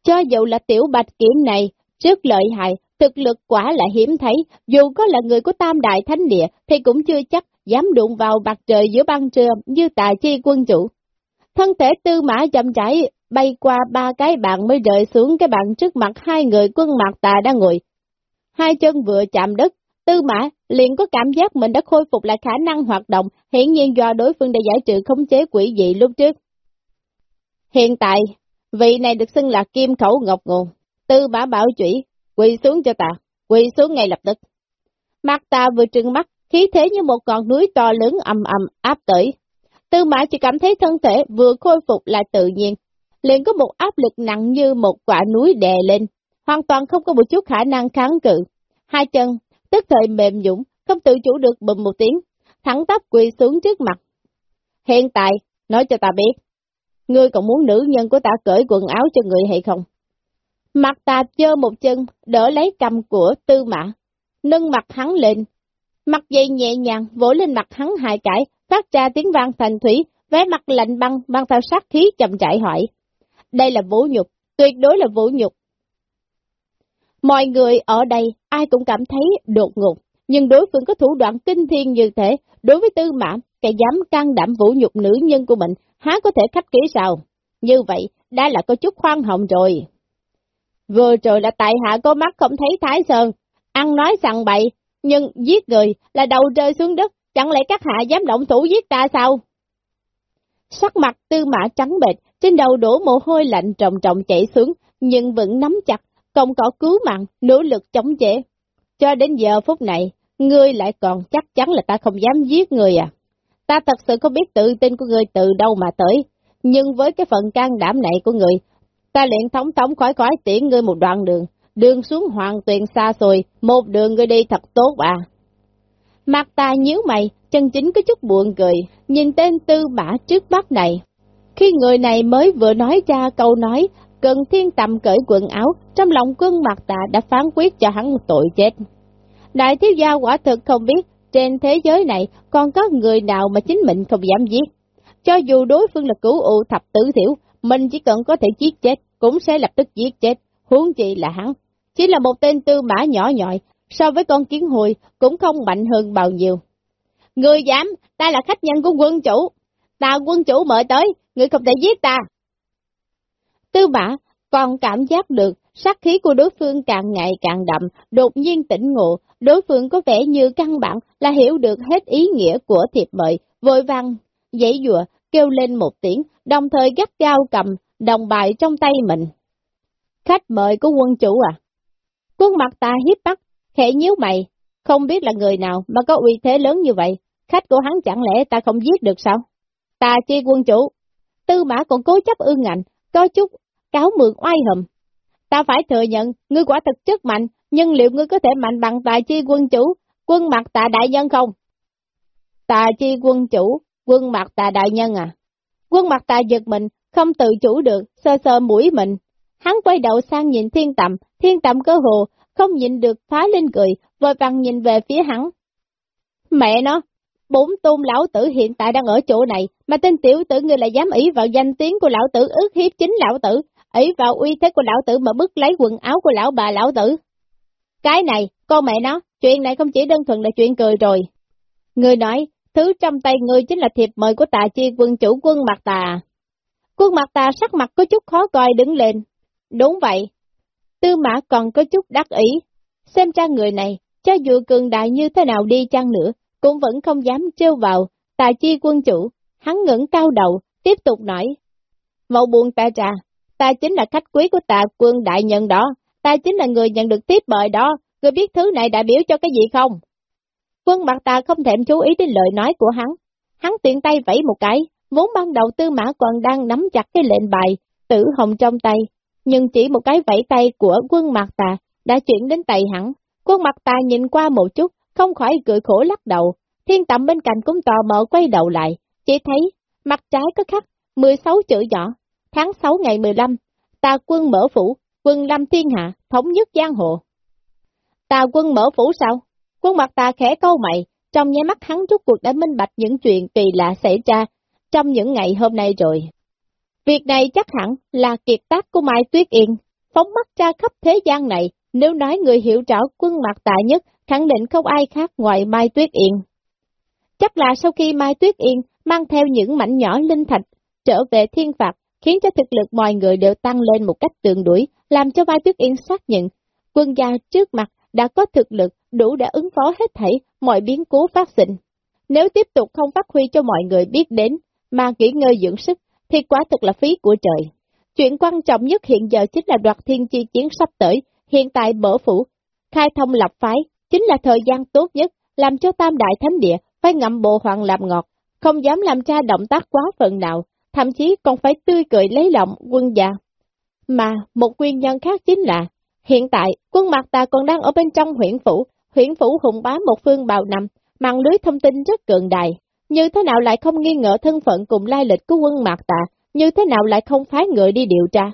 Cho dù là tiểu bạch kiểm này, trước lợi hại, thực lực quả là hiếm thấy, dù có là người của tam đại thánh địa thì cũng chưa chắc dám đụng vào bạc trời giữa băng trưa như tài chi quân chủ. Thân thể tư mã chậm rãi bay qua ba cái bàn mới rời xuống cái bàn trước mặt hai người quân mặt tà đang ngồi. Hai chân vừa chạm đất, tư mã liền có cảm giác mình đã khôi phục lại khả năng hoạt động, hiển nhiên do đối phương đã giải trừ khống chế quỷ dị lúc trước. Hiện tại, vị này được xưng là kim khẩu ngọc nguồn, tư mã bảo chủy, quỳ xuống cho ta, quỳ xuống ngay lập tức. Mặt ta vừa trừng mắt, khí thế như một con núi to lớn ầm ầm áp tới. Tư mã chỉ cảm thấy thân thể vừa khôi phục lại tự nhiên, liền có một áp lực nặng như một quả núi đè lên, hoàn toàn không có một chút khả năng kháng cự. Hai chân, tức thời mềm nhũng, không tự chủ được bùm một tiếng, thẳng tắp quỳ xuống trước mặt. Hiện tại, nói cho ta biết, ngươi còn muốn nữ nhân của ta cởi quần áo cho người hay không? Mặt ta chơ một chân, đỡ lấy cầm của tư mã, nâng mặt hắn lên. Mặt dây nhẹ nhàng, vỗ lên mặt hắn hai cãi, phát ra tiếng vang thành thủy, vé mặt lạnh băng, mang theo sát khí chậm chạy hỏi. Đây là vũ nhục, tuyệt đối là vũ nhục. Mọi người ở đây, ai cũng cảm thấy đột ngột, nhưng đối phương có thủ đoạn kinh thiên như thế, đối với tư mã, kẻ dám can đảm vũ nhục nữ nhân của mình, há có thể khách kỹ sao? Như vậy, đã là có chút khoan hồng rồi. Vừa rồi là tại hạ có mắt không thấy Thái Sơn, ăn nói sằng bậy, nhưng giết người là đầu rơi xuống đất, chẳng lẽ các hạ dám động thủ giết ta sao? Sắc mặt tư mã trắng bệch, trên đầu đổ mồ hôi lạnh trọng trọng chảy xuống, nhưng vẫn nắm chặt, công cỏ cứu mạng, nỗ lực chống chế. Cho đến giờ phút này, ngươi lại còn chắc chắn là ta không dám giết người à? Ta thật sự không biết tự tin của ngươi từ đâu mà tới, nhưng với cái phần can đảm này của người, ta liền thống thống khỏi khỏi tiễn ngươi một đoạn đường, đường xuống hoàng tuyền xa xôi, một đường ngươi đi thật tốt à. Mặt ta nhíu mày, chân chính có chút buồn cười, nhìn tên tư mã trước mắt này. Khi người này mới vừa nói ra câu nói, cần thiên tầm cởi quần áo, trong lòng quân mặt tạ đã phán quyết cho hắn tội chết. Đại thiếu gia quả thực không biết, trên thế giới này còn có người nào mà chính mình không dám giết. Cho dù đối phương là cứu ụ thập tử thiểu, mình chỉ cần có thể giết chết, cũng sẽ lập tức giết chết, huống chi là hắn. Chỉ là một tên tư mã nhỏ nhọi, so với con kiến hồi cũng không mạnh hơn bao nhiêu. Người dám, ta là khách nhân của quân chủ. Ta quân chủ mời tới, người không thể giết ta. Tư mã còn cảm giác được sát khí của đối phương càng ngày càng đậm, đột nhiên tỉnh ngộ, đối phương có vẻ như căn bản là hiểu được hết ý nghĩa của thiệp mời, vội vàng, dãy dùa, kêu lên một tiếng, đồng thời gắt gao cầm đồng bài trong tay mình. Khách mời của quân chủ à? Quân mặt ta hiếp mắt, khẽ nhíu mày, không biết là người nào mà có uy thế lớn như vậy, khách của hắn chẳng lẽ ta không giết được sao? Ta chi quân chủ, tư mã còn cố chấp ương ngạnh, có chút cáo mượn oai hầm. Ta phải thừa nhận, ngươi quả thực chất mạnh, nhưng liệu ngươi có thể mạnh bằng tài chi quân chủ, quân mặt tạ đại nhân không? Tà chi quân chủ, quân mặt tà đại nhân à? Quân mặt tà giật mình, không tự chủ được, sơ sơ mũi mình. Hắn quay đầu sang nhìn thiên tầm, thiên tầm cơ hồ, không nhịn được phá lên cười, vội vàng nhìn về phía hắn. Mẹ nó, bốn tôn lão tử hiện tại đang ở chỗ này, mà tên tiểu tử ngươi lại dám ý vào danh tiếng của lão tử ước hiếp chính lão tử, ý vào uy thế của lão tử mà bức lấy quần áo của lão bà lão tử. Cái này, con mẹ nó, chuyện này không chỉ đơn thuần là chuyện cười rồi. Người nói, thứ trong tay ngươi chính là thiệp mời của tà chi quân chủ quân mặt tà. Quân mặt tà sắc mặt có chút khó coi đứng lên. Đúng vậy. Tư mã còn có chút đắc ý. Xem ra người này, cho dù cường đại như thế nào đi chăng nữa, cũng vẫn không dám trêu vào, tài chi quân chủ, hắn ngẩng cao đầu, tiếp tục nói. Mậu buồn ta trà, ta chính là khách quý của tà quân đại nhân đó, ta chính là người nhận được tiếp mời đó, người biết thứ này đại biểu cho cái gì không? Quân mặt ta không thèm chú ý đến lời nói của hắn, hắn tiện tay vẫy một cái, vốn ban đầu tư mã còn đang nắm chặt cái lệnh bài, tử hồng trong tay, nhưng chỉ một cái vẫy tay của quân mặt ta đã chuyển đến tay hắn. Quân mặt ta nhìn qua một chút, không khỏi cười khổ lắc đầu, thiên tầm bên cạnh cũng tò mò quay đầu lại, chỉ thấy mặt trái có khắc 16 chữ nhỏ, tháng 6 ngày 15, tà quân mở phủ, quân lâm thiên hạ, thống nhất giang hồ. Tà quân mở phủ sao? Quân mặt tà khẽ câu mày, trong nháy mắt hắn rút cuộc đã minh bạch những chuyện kỳ lạ xảy ra trong những ngày hôm nay rồi. Việc này chắc hẳn là kiệt tác của Mai Tuyết Yên, phóng mắt ra khắp thế gian này, nếu nói người hiểu rõ quân mặt tà nhất, khẳng định không ai khác ngoài Mai Tuyết Yên. Chắc là sau khi Mai Tuyết Yên mang theo những mảnh nhỏ linh thạch trở về thiên phạt, khiến cho thực lực mọi người đều tăng lên một cách tương đuổi, làm cho Mai Tuyết Yên xác nhận quân gia trước mặt đã có thực lực đủ để ứng phó hết thảy mọi biến cố phát sinh. Nếu tiếp tục không phát huy cho mọi người biết đến, mà nghỉ ngơi dưỡng sức, thì quá thực là phí của trời. Chuyện quan trọng nhất hiện giờ chính là đoạt thiên chi chiến sắp tới, hiện tại mở phủ, khai thông lập phái, chính là thời gian tốt nhất, làm cho tam đại thánh địa phải ngậm bộ hoàng làm ngọt, không dám làm ra động tác quá phần nào, thậm chí còn phải tươi cười lấy lòng quân gia. Mà một nguyên nhân khác chính là, hiện tại quân mặt ta còn đang ở bên trong huyện phủ, huyện phủ hùng bá một phương bào nằm, mạng lưới thông tin rất cường đại, như thế nào lại không nghi ngờ thân phận cùng lai lịch của quân mạc tạ, như thế nào lại không phái người đi điều tra.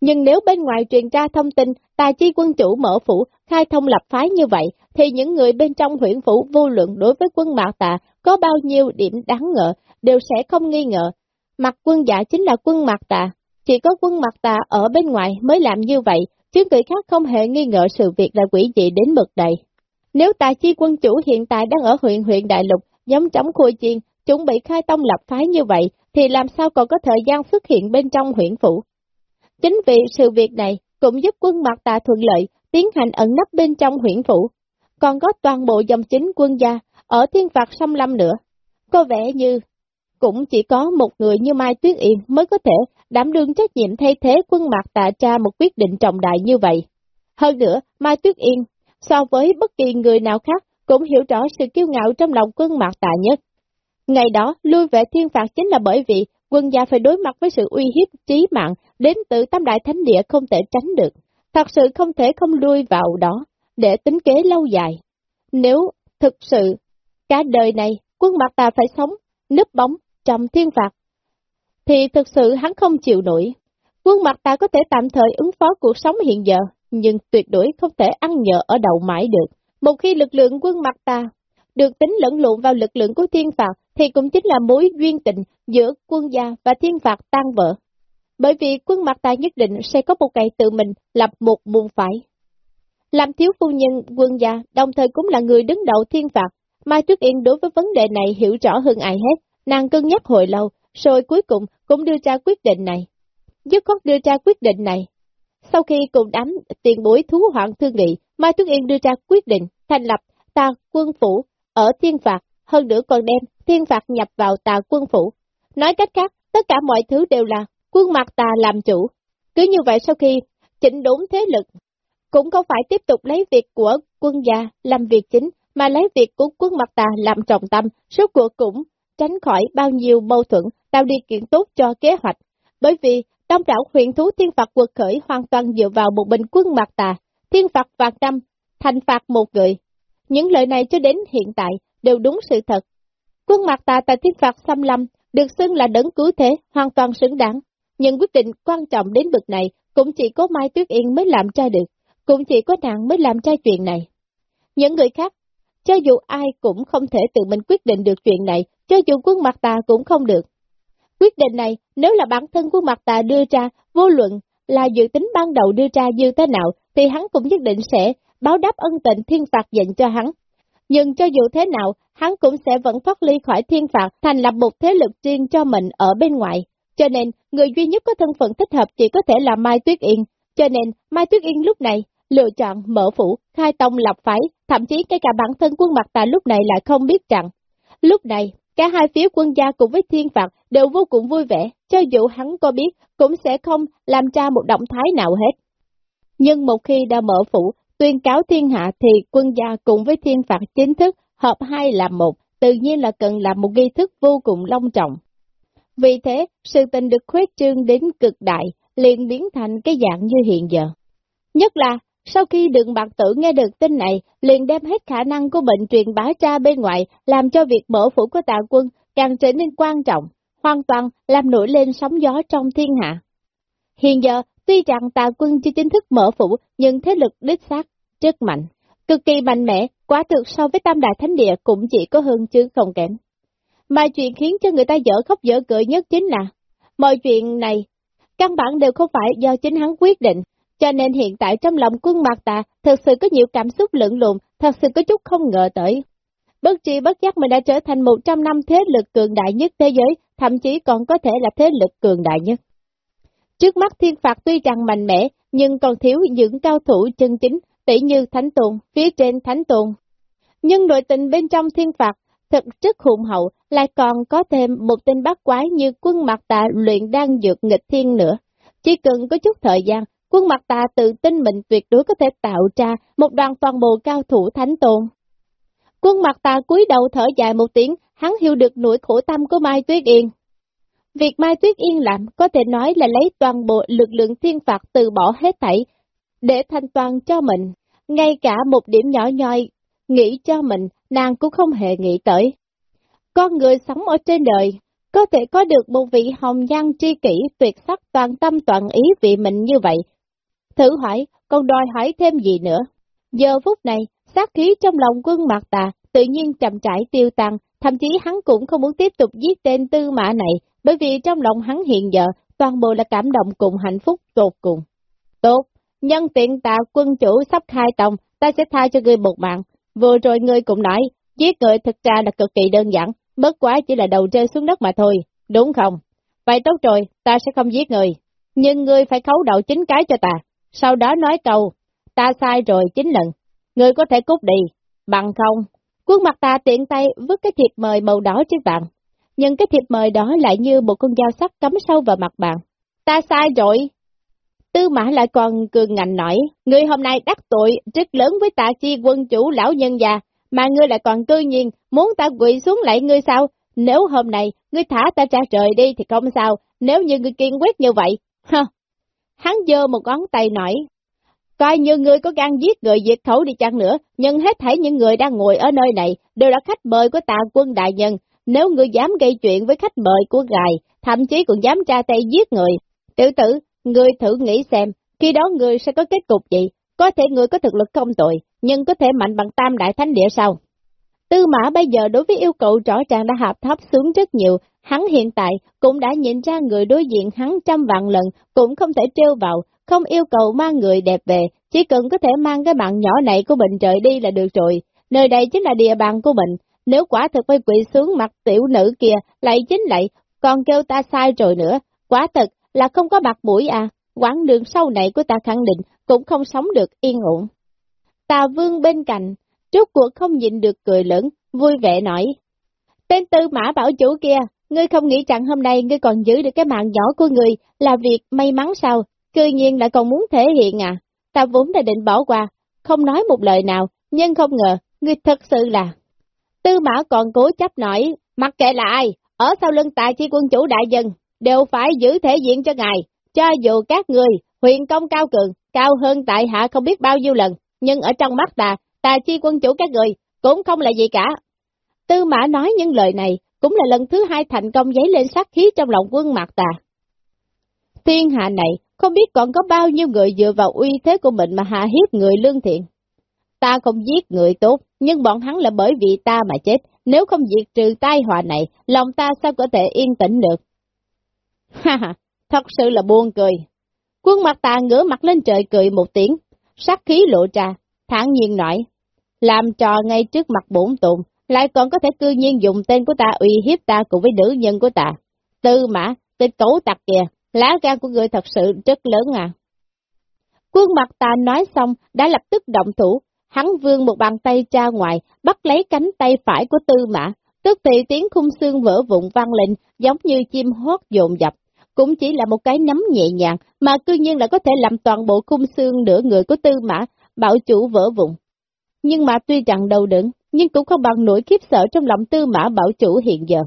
Nhưng nếu bên ngoài truyền ra thông tin tài chi quân chủ mở phủ, khai thông lập phái như vậy, thì những người bên trong huyện phủ vô luận đối với quân mạc Tà có bao nhiêu điểm đáng ngờ, đều sẽ không nghi ngờ. Mặt quân giả chính là quân mạc Tà, chỉ có quân mạc Tà ở bên ngoài mới làm như vậy, chứ người khác không hề nghi ngờ sự việc là quỷ dị đến mực đầy. Nếu tài chi quân chủ hiện tại đang ở huyện huyện Đại Lục, giống chống khôi chiên, chuẩn bị khai tông lập phái như vậy, thì làm sao còn có thời gian xuất hiện bên trong huyện phủ. Chính vì sự việc này cũng giúp quân mặt tà thuận lợi tiến hành ẩn nấp bên trong huyện phủ, còn có toàn bộ dòng chính quân gia ở thiên phạt sông lâm nữa. Có vẻ như cũng chỉ có một người như Mai Tuyết Yên mới có thể đảm đương trách nhiệm thay thế quân mạc tạ cha một quyết định trọng đại như vậy. Hơn nữa, Mai Tuyết Yên, so với bất kỳ người nào khác, cũng hiểu rõ sự kiêu ngạo trong lòng quân mạc tạ nhất. Ngày đó, lui về thiên phạt chính là bởi vì quân gia phải đối mặt với sự uy hiếp trí mạng đến từ tam đại thánh địa không thể tránh được. Thật sự không thể không lui vào đó, để tính kế lâu dài. Nếu thực sự, cả đời này, quân mặt ta phải sống, núp bóng, trong thiên phạt, thì thực sự hắn không chịu nổi. Quân mặt ta có thể tạm thời ứng phó cuộc sống hiện giờ, nhưng tuyệt đối không thể ăn nhờ ở đầu mãi được. Một khi lực lượng quân mặt ta được tính lẫn lộn vào lực lượng của thiên phạt, thì cũng chính là mối duyên tình giữa quân gia và thiên phạt tan vỡ. Bởi vì quân mặt ta nhất định sẽ có một ngày tự mình lập một môn phải Làm thiếu phu nhân quân gia, đồng thời cũng là người đứng đầu thiên phạt, Mai Tuyết Yên đối với vấn đề này hiểu rõ hơn ai hết, nàng cân nhắc hồi lâu, rồi cuối cùng cũng đưa ra quyết định này. Dứt khoát đưa ra quyết định này. Sau khi cùng đám tiền bối thú hoạn thương nghị, Mai Tuyết Yên đưa ra quyết định thành lập tà quân phủ ở thiên phạt, hơn nữa còn đem thiên phạt nhập vào tà quân phủ. Nói cách khác, tất cả mọi thứ đều là quân mặt tà làm chủ. Cứ như vậy sau khi chỉnh đốn thế lực, cũng không phải tiếp tục lấy việc của quân gia làm việc chính, mà lấy việc của quân mặt tà làm trọng tâm, số cuộc cũng tránh khỏi bao nhiêu mâu thuẫn, tạo điều kiện tốt cho kế hoạch. Bởi vì, đông đảo huyện thú thiên phạt quật khởi hoàn toàn dựa vào một bình quân mặt tà, thiên phạt vạn năm, thành phạt một người. Những lời này cho đến hiện tại đều đúng sự thật. Quân mặt tà tại thiên phạt xâm lâm được xưng là đấng cứu thế, hoàn toàn xứng đáng. Nhưng quyết định quan trọng đến bực này cũng chỉ có Mai Tuyết Yên mới làm ra được, cũng chỉ có nàng mới làm ra chuyện này. Những người khác, cho dù ai cũng không thể tự mình quyết định được chuyện này, cho dù quân mặt tà cũng không được. Quyết định này, nếu là bản thân quân mặt tà đưa ra, vô luận là dự tính ban đầu đưa ra như thế nào, thì hắn cũng nhất định sẽ báo đáp ân tình thiên phạt dành cho hắn. Nhưng cho dù thế nào, hắn cũng sẽ vẫn thoát ly khỏi thiên phạt, thành lập một thế lực riêng cho mình ở bên ngoài. Cho nên, người duy nhất có thân phận thích hợp chỉ có thể là Mai Tuyết Yên. Cho nên, Mai Tuyết Yên lúc này lựa chọn mở phủ, khai tông lập phái, thậm chí ngay cả bản thân quân mặt tà lúc này lại không biết rằng. Lúc này, cả hai phía quân gia cùng với thiên phạt đều vô cùng vui vẻ, cho dù hắn có biết, cũng sẽ không làm ra một động thái nào hết. Nhưng một khi đã mở phủ, tuyên cáo thiên hạ thì quân gia cùng với thiên phạt chính thức hợp hai làm một, tự nhiên là cần làm một nghi thức vô cùng long trọng. Vì thế, sự tình được khuếch trương đến cực đại, liền biến thành cái dạng như hiện giờ. Nhất là, sau khi đường bạc tử nghe được tin này, liền đem hết khả năng của bệnh truyền bá ra bên ngoài, làm cho việc mở phủ của tà quân càng trở nên quan trọng, hoàn toàn làm nổi lên sóng gió trong thiên hạ. Hiện giờ, tuy rằng tà quân chưa chính thức mở phủ, nhưng thế lực đích xác, rất mạnh, cực kỳ mạnh mẽ, quá thực so với tam đại thánh địa cũng chỉ có hơn chứ không kém. Mà chuyện khiến cho người ta dở khóc dở cười nhất chính là, mọi chuyện này, căn bản đều không phải do chính hắn quyết định, cho nên hiện tại trong lòng quân mặt Tà thật sự có nhiều cảm xúc lưỡng lộn, thật sự có chút không ngờ tới. Bất tri bất giác mình đã trở thành một trăm năm thế lực cường đại nhất thế giới, thậm chí còn có thể là thế lực cường đại nhất. Trước mắt thiên phạt tuy rằng mạnh mẽ, nhưng còn thiếu những cao thủ chân chính, tỷ như thánh Tùng, phía trên thánh Tùng. Nhưng nội tình bên trong thiên phạt thật rất hùng hậu, lại còn có thêm một tên bát quái như quân mặt tà luyện đang dược nghịch thiên nữa. Chỉ cần có chút thời gian, quân mặt tà tự tin mình tuyệt đối có thể tạo ra một đoàn toàn bộ cao thủ thánh tôn. Quân mặt tà cúi đầu thở dài một tiếng, hắn hiểu được nỗi khổ tâm của Mai Tuyết Yên. Việc Mai Tuyết Yên làm có thể nói là lấy toàn bộ lực lượng thiên phạt từ bỏ hết thảy, để thanh toàn cho mình, ngay cả một điểm nhỏ nhoi, nghĩ cho mình, nàng cũng không hề nghĩ tới. Con người sống ở trên đời, có thể có được một vị hồng nhan tri kỷ tuyệt sắc toàn tâm toàn ý vì mình như vậy. Thử hỏi, còn đòi hỏi thêm gì nữa? Giờ phút này, sát khí trong lòng quân mạc tà tự nhiên chậm trải tiêu tăng, thậm chí hắn cũng không muốn tiếp tục giết tên tư mã này, bởi vì trong lòng hắn hiện giờ toàn bộ là cảm động cùng hạnh phúc tột cùng. Tốt, nhân tiện tạ quân chủ sắp khai tông, ta sẽ tha cho ngươi một mạng. Vừa rồi ngươi cũng nói, giết người thực ra là cực kỳ đơn giản, bất quá chỉ là đầu rơi xuống đất mà thôi, đúng không? Vậy tốt rồi, ta sẽ không giết người, nhưng ngươi phải khấu đầu chính cái cho ta, sau đó nói câu, ta sai rồi chính lần, ngươi có thể cút đi, bằng không. Quân mặt ta tiện tay vứt cái thiệp mời màu đỏ trên bàn, nhưng cái thiệp mời đó lại như một con dao sắc cắm sâu vào mặt bạn. Ta sai rồi. Tư mã lại còn cường ngành nổi, ngươi hôm nay đắc tội rất lớn với tạ chi quân chủ lão nhân già, mà ngươi lại còn cư nhiên muốn ta quỳ xuống lại ngươi sao? Nếu hôm nay ngươi thả ta ra trời đi thì không sao, nếu như ngươi kiên quyết như vậy, ha. Hắn dơ một ngón tay nổi, coi như ngươi có gan giết người diệt khẩu đi chăng nữa, nhưng hết thảy những người đang ngồi ở nơi này đều là khách mời của tạ quân đại nhân, nếu ngươi dám gây chuyện với khách mời của gài thậm chí còn dám tra tay giết người, tiểu tử, ngươi thử nghĩ xem, khi đó ngươi sẽ có kết cục gì, có thể ngươi có thực lực không tội, nhưng có thể mạnh bằng tam đại thánh địa sao? Tư mã bây giờ đối với yêu cầu rõ ràng đã hạp thấp xuống rất nhiều, hắn hiện tại cũng đã nhìn ra người đối diện hắn trăm vạn lần, cũng không thể trêu vào, không yêu cầu mang người đẹp về, chỉ cần có thể mang cái mạng nhỏ này của mình trời đi là được rồi, nơi đây chính là địa bàn của mình, nếu quả thực phải quỵ xuống mặt tiểu nữ kia, lại chính lại, còn kêu ta sai rồi nữa, quả thật là không có mặt mũi à, quãng đường sau này của ta khẳng định cũng không sống được yên ổn. Tà vương bên cạnh, trước cuộc không nhịn được cười lớn, vui vẻ nói. Tên tư mã bảo chủ kia, ngươi không nghĩ rằng hôm nay ngươi còn giữ được cái mạng nhỏ của ngươi là việc may mắn sao, cư nhiên lại còn muốn thể hiện à. Ta vốn đã định bỏ qua, không nói một lời nào, nhưng không ngờ, ngươi thật sự là... Tư mã còn cố chấp nổi. mặc kệ là ai, ở sau lưng tài chi quân chủ đại dân, đều phải giữ thể diện cho ngài, cho dù các người, huyền công cao cường, cao hơn tại hạ không biết bao nhiêu lần, nhưng ở trong mắt ta, ta chi quân chủ các người, cũng không là gì cả. Tư mã nói những lời này, cũng là lần thứ hai thành công giấy lên sát khí trong lòng quân mạc ta. Thiên hạ này, không biết còn có bao nhiêu người dựa vào uy thế của mình mà hạ hiếp người lương thiện. Ta không giết người tốt, nhưng bọn hắn là bởi vì ta mà chết, nếu không diệt trừ tai họa này, lòng ta sao có thể yên tĩnh được. Ha ha, thật sự là buồn cười. Quân mặt ta ngửa mặt lên trời cười một tiếng, sát khí lộ ra, thản nhiên nói, làm trò ngay trước mặt bổn tụng, lại còn có thể cư nhiên dùng tên của ta uy hiếp ta cùng với nữ nhân của ta. Tư mã, tên cấu tặc kìa, lá gan của người thật sự rất lớn à. Quân mặt ta nói xong, đã lập tức động thủ, hắn vươn một bàn tay ra ngoài, bắt lấy cánh tay phải của tư mã, tức thì tiếng khung xương vỡ vụn vang lên, giống như chim hót dồn dập. Cũng chỉ là một cái nắm nhẹ nhàng, mà cư nhiên là có thể làm toàn bộ khung xương nửa người của tư mã, bảo chủ vỡ vụn. Nhưng mà tuy rằng đầu đựng, nhưng cũng không bằng nỗi khiếp sợ trong lòng tư mã bảo chủ hiện giờ.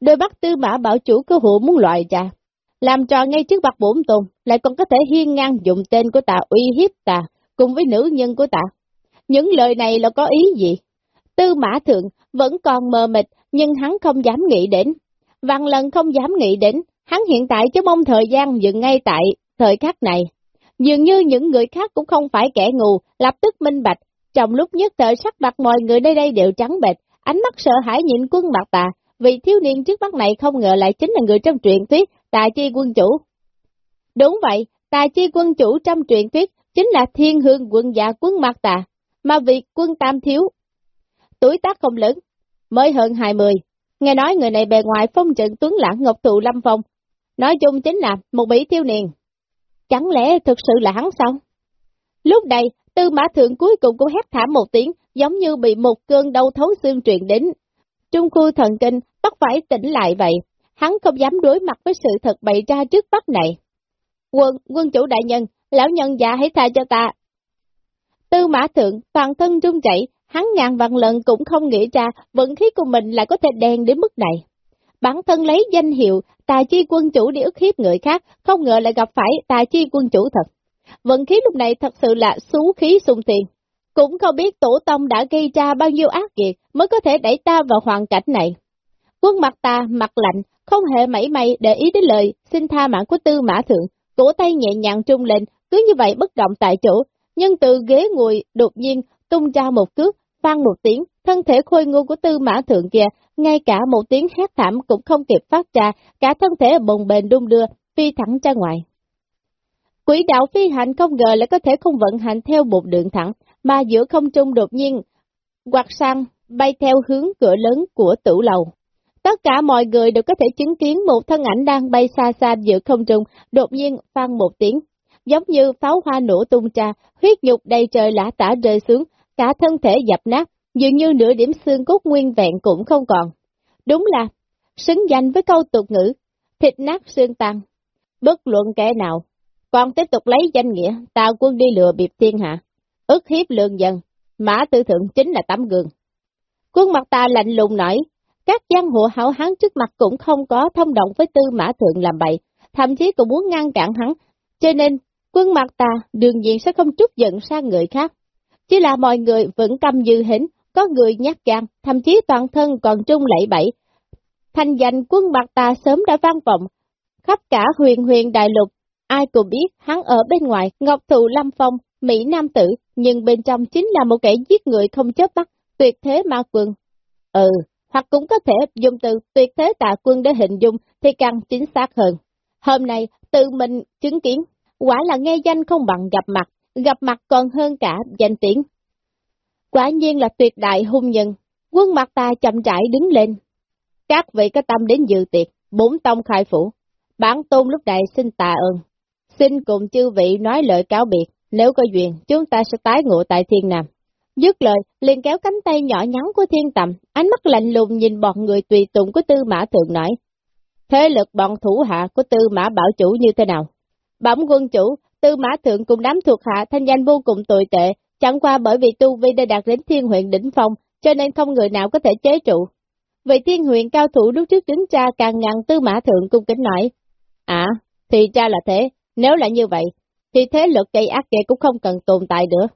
Đôi bắt tư mã bảo chủ cơ hội muốn loại ra, làm trò ngay trước mặt bổn tôn, lại còn có thể hiên ngang dùng tên của ta uy hiếp ta, cùng với nữ nhân của ta. Những lời này là có ý gì? Tư mã thượng vẫn còn mờ mịt, nhưng hắn không dám nghĩ đến. Văn lần không dám nghĩ đến, hắn hiện tại chứ mong thời gian dừng ngay tại thời khắc này. Dường như những người khác cũng không phải kẻ ngu, lập tức minh bạch, trong lúc nhất thời sắc mặt mọi người nơi đây đều trắng bệch, ánh mắt sợ hãi nhìn quân mặt tà, vì thiếu niên trước mắt này không ngờ lại chính là người trong truyện thuyết, tà chi quân chủ. Đúng vậy, tà chi quân chủ trong truyện thuyết chính là thiên hương quân dạ quân mặt tà, mà vì quân tam thiếu. Tuổi tác không lớn, mới hơn 20, nghe nói người này bề ngoài phong trận tuấn lãng ngọc thụ lâm phong, nói chung chính là một mỹ thiếu niên. Chẳng lẽ thực sự là hắn sao? Lúc này, tư mã thượng cuối cùng cũng hét thảm một tiếng, giống như bị một cơn đau thấu xương truyền đến. Trung khu thần kinh bắt phải tỉnh lại vậy, hắn không dám đối mặt với sự thật bày ra trước mắt này. Quân, quân chủ đại nhân, lão nhân già hãy tha cho ta. Tư mã thượng, toàn thân trung chảy, hắn ngàn vạn lần cũng không nghĩ ra vận khí của mình lại có thể đen đến mức này. Bản thân lấy danh hiệu tà chi quân chủ đi ức hiếp người khác, không ngờ lại gặp phải tà chi quân chủ thật. Vận khí lúc này thật sự là xú khí sung tiền. Cũng không biết tổ tông đã gây ra bao nhiêu ác nghiệt mới có thể đẩy ta vào hoàn cảnh này. Quân mặt ta mặt lạnh, không hề mảy may để ý đến lời xin tha mạng của tư mã thượng, cổ tay nhẹ nhàng trung lên, cứ như vậy bất động tại chỗ, nhưng từ ghế ngồi đột nhiên tung ra một cước, vang một tiếng, thân thể khôi ngô của tư mã thượng kia, ngay cả một tiếng hét thảm cũng không kịp phát ra, cả thân thể bồng bềnh đung đưa, phi thẳng ra ngoài. Quỹ đạo phi hành không ngờ lại có thể không vận hành theo một đường thẳng, mà giữa không trung đột nhiên, quạt sang, bay theo hướng cửa lớn của tử lầu. Tất cả mọi người đều có thể chứng kiến một thân ảnh đang bay xa xa giữa không trung, đột nhiên phang một tiếng, giống như pháo hoa nổ tung ra, huyết nhục đầy trời lã tả rơi xuống, cả thân thể dập nát, dường như nửa điểm xương cốt nguyên vẹn cũng không còn. Đúng là, xứng danh với câu tục ngữ, thịt nát xương tan. Bất luận kẻ nào, còn tiếp tục lấy danh nghĩa tào quân đi lừa bịp thiên hạ, ức hiếp lương dân, mã tư thượng chính là tấm gương. Quân mặt ta lạnh lùng nói, các giang hộ hảo hán trước mặt cũng không có thông động với tư mã thượng làm bậy, thậm chí cũng muốn ngăn cản hắn, cho nên quân mặt ta đương nhiên sẽ không trút giận sang người khác. Chỉ là mọi người vẫn căm dư hỉnh, có người nhát gan, thậm chí toàn thân còn trung lẫy bẫy. Thành danh quân bạc ta sớm đã vang vọng, khắp cả huyền huyền đại lục, ai cũng biết hắn ở bên ngoài Ngọc Thụ Lâm Phong, Mỹ Nam Tử, nhưng bên trong chính là một kẻ giết người không chớp mắt, tuyệt thế ma quân. Ừ, hoặc cũng có thể dùng từ tuyệt thế tà quân để hình dung thì càng chính xác hơn. Hôm nay, tự mình chứng kiến, quả là nghe danh không bằng gặp mặt, gặp mặt còn hơn cả danh tiếng. Quả nhiên là tuyệt đại hung nhân, quân mặt ta chậm rãi đứng lên. Các vị có tâm đến dự tiệc, bốn tông khai phủ. Bản tôn lúc đại xin tạ ơn. Xin cùng chư vị nói lời cáo biệt, nếu có duyên, chúng ta sẽ tái ngộ tại thiên nam. Dứt lời, liền kéo cánh tay nhỏ nhắn của thiên tầm, ánh mắt lạnh lùng nhìn bọn người tùy tùng của tư mã thượng nói. Thế lực bọn thủ hạ của tư mã bảo chủ như thế nào? Bẩm quân chủ, tư mã thượng cùng đám thuộc hạ thanh danh vô cùng tồi tệ, chẳng qua bởi vì tu vi đã đạt đến thiên huyện đỉnh phong, cho nên không người nào có thể chế trụ. Vậy thiên huyện cao thủ lúc trước đứng cha càng ngăn tư mã thượng cung kính nói. À, thì ra là thế, nếu là như vậy, thì thế lực gây ác kia cũng không cần tồn tại nữa.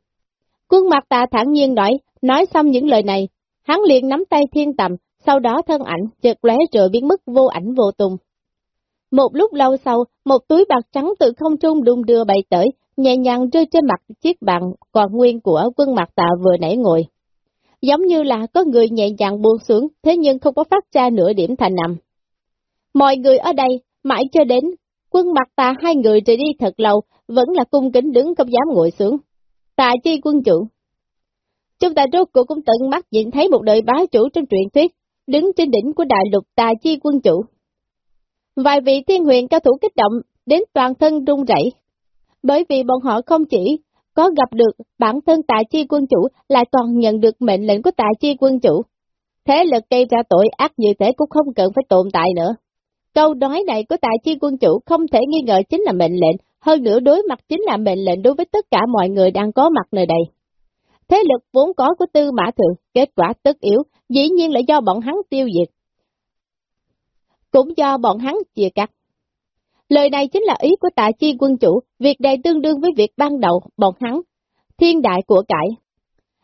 Quân mặt ta thẳng nhiên nói, nói xong những lời này, hắn liền nắm tay thiên tầm, sau đó thân ảnh chợt lóe rồi biến mất vô ảnh vô tung. Một lúc lâu sau, một túi bạc trắng từ không trung đung đưa bay tới, nhẹ nhàng rơi trên mặt chiếc bàn còn nguyên của quân mặt tạ vừa nãy ngồi. Giống như là có người nhẹ nhàng buông xuống, thế nhưng không có phát ra nửa điểm thành nằm. Mọi người ở đây, mãi cho đến, quân mặt tạ hai người rời đi thật lâu, vẫn là cung kính đứng không dám ngồi xuống. Tạ chi quân chủ. Chúng ta rốt cuộc cũng tận mắt nhìn thấy một đời bá chủ trong truyện thuyết, đứng trên đỉnh của đại lục tà chi quân chủ. Vài vị thiên huyền cao thủ kích động đến toàn thân run rẩy, bởi vì bọn họ không chỉ có gặp được bản thân tài chi quân chủ, lại còn nhận được mệnh lệnh của tài chi quân chủ. Thế lực gây ra tội ác như thế cũng không cần phải tồn tại nữa. Câu nói này của tài chi quân chủ không thể nghi ngờ chính là mệnh lệnh, hơn nữa đối mặt chính là mệnh lệnh đối với tất cả mọi người đang có mặt nơi đây. Thế lực vốn có của tư mã thượng, kết quả tất yếu, dĩ nhiên là do bọn hắn tiêu diệt. Cũng do bọn hắn chia cắt. Lời này chính là ý của tạ chi quân chủ, việc này tương đương với việc ban đầu bọn hắn, thiên đại của cải.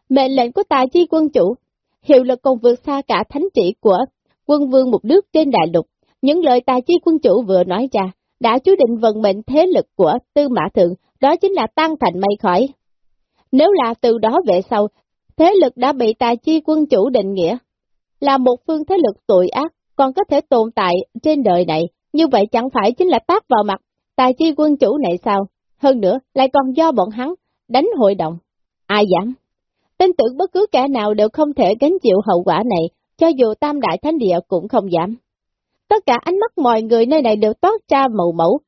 Mệnh lệnh của tạ chi quân chủ, hiệu lực còn vượt xa cả thánh trị của quân vương một nước trên đại lục. Những lời tài chi quân chủ vừa nói ra, đã chú định vận mệnh thế lực của tư mã thượng, đó chính là tan thành mây khỏi. Nếu là từ đó về sau, thế lực đã bị tài chi quân chủ định nghĩa, là một phương thế lực tội ác, còn có thể tồn tại trên đời này, như vậy chẳng phải chính là tác vào mặt tài chi quân chủ này sao? Hơn nữa, lại còn do bọn hắn đánh hội đồng. Ai dám? Tin tưởng bất cứ kẻ nào đều không thể gánh chịu hậu quả này, cho dù tam đại thánh địa cũng không dám. Tất cả ánh mắt mọi người nơi này đều toát ra màu mẫu.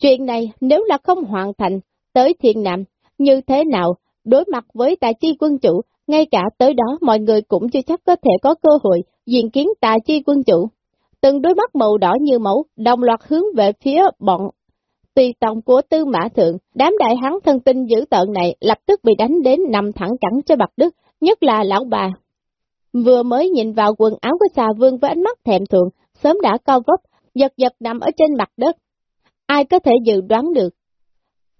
Chuyện này nếu là không hoàn thành, tới thiên nam, như thế nào, đối mặt với tài chi quân chủ, ngay cả tới đó mọi người cũng chưa chắc có thể có cơ hội diện kiến tài chi quân chủ. Từng đôi mắt màu đỏ như máu, đồng loạt hướng về phía bọn tùy tòng của tư mã thượng, đám đại hán thân tinh dữ tợn này lập tức bị đánh đến nằm thẳng cẳng cho mặt đất, nhất là lão bà. Vừa mới nhìn vào quần áo của xà vương với ánh mắt thèm thuồng, sớm đã co vấp, giật giật nằm ở trên mặt đất. Ai có thể dự đoán được?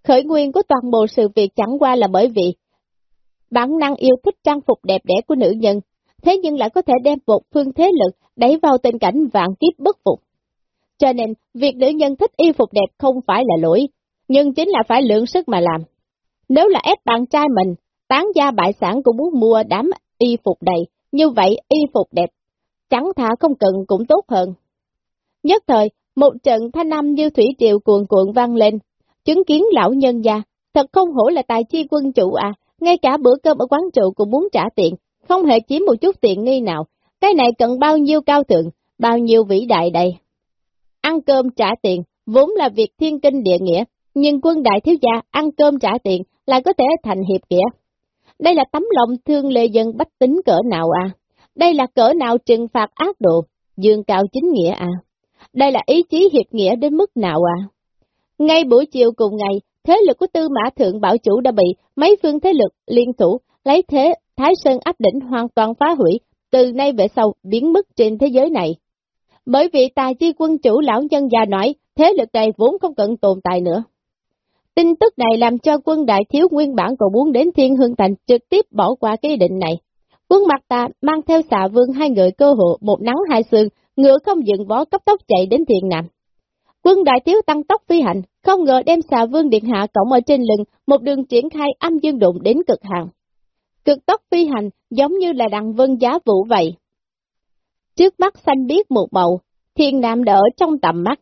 Khởi nguyên của toàn bộ sự việc chẳng qua là bởi vì bản năng yêu thích trang phục đẹp đẽ của nữ nhân, thế nhưng lại có thể đem một phương thế lực đẩy vào tình cảnh vạn kiếp bất phục. Cho nên, việc nữ nhân thích y phục đẹp không phải là lỗi, nhưng chính là phải lượng sức mà làm. Nếu là ép bạn trai mình, tán gia bại sản cũng muốn mua đám y phục đầy, như vậy y phục đẹp, chẳng thả không cần cũng tốt hơn. Nhất thời, một trận thanh âm như thủy triều cuồn cuộn vang lên, chứng kiến lão nhân gia, thật không hổ là tài chi quân chủ à, ngay cả bữa cơm ở quán trụ cũng muốn trả tiền, không hề chiếm một chút tiện nghi nào, cái này cần bao nhiêu cao thượng, bao nhiêu vĩ đại đây. Ăn cơm trả tiền, vốn là việc thiên kinh địa nghĩa, nhưng quân đại thiếu gia ăn cơm trả tiền là có thể thành hiệp nghĩa. Đây là tấm lòng thương lê dân bách tính cỡ nào à? Đây là cỡ nào trừng phạt ác độ, dương cao chính nghĩa à? Đây là ý chí hiệp nghĩa đến mức nào à? Ngay buổi chiều cùng ngày, thế lực của tư mã thượng bảo chủ đã bị mấy phương thế lực liên thủ lấy thế Thái Sơn áp đỉnh hoàn toàn phá hủy, từ nay về sau biến mất trên thế giới này. Bởi vì tài chi quân chủ lão nhân già nói, thế lực này vốn không cần tồn tại nữa. Tin tức này làm cho quân đại thiếu nguyên bản còn muốn đến Thiên Hương Thành trực tiếp bỏ qua cái định này. Quân mặt ta mang theo xạ vương hai người cơ hộ, một nắng hai sương, ngựa không dựng vó cấp tốc chạy đến thiền nam. Quân đại thiếu tăng tốc phi hành, không ngờ đem xà vương điện hạ cổng ở trên lưng, một đường triển khai âm dương đụng đến cực hạn. Cực tốc phi hành giống như là đằng vân giá vũ vậy. Trước mắt xanh biếc một màu, thiên nam đỡ trong tầm mắt.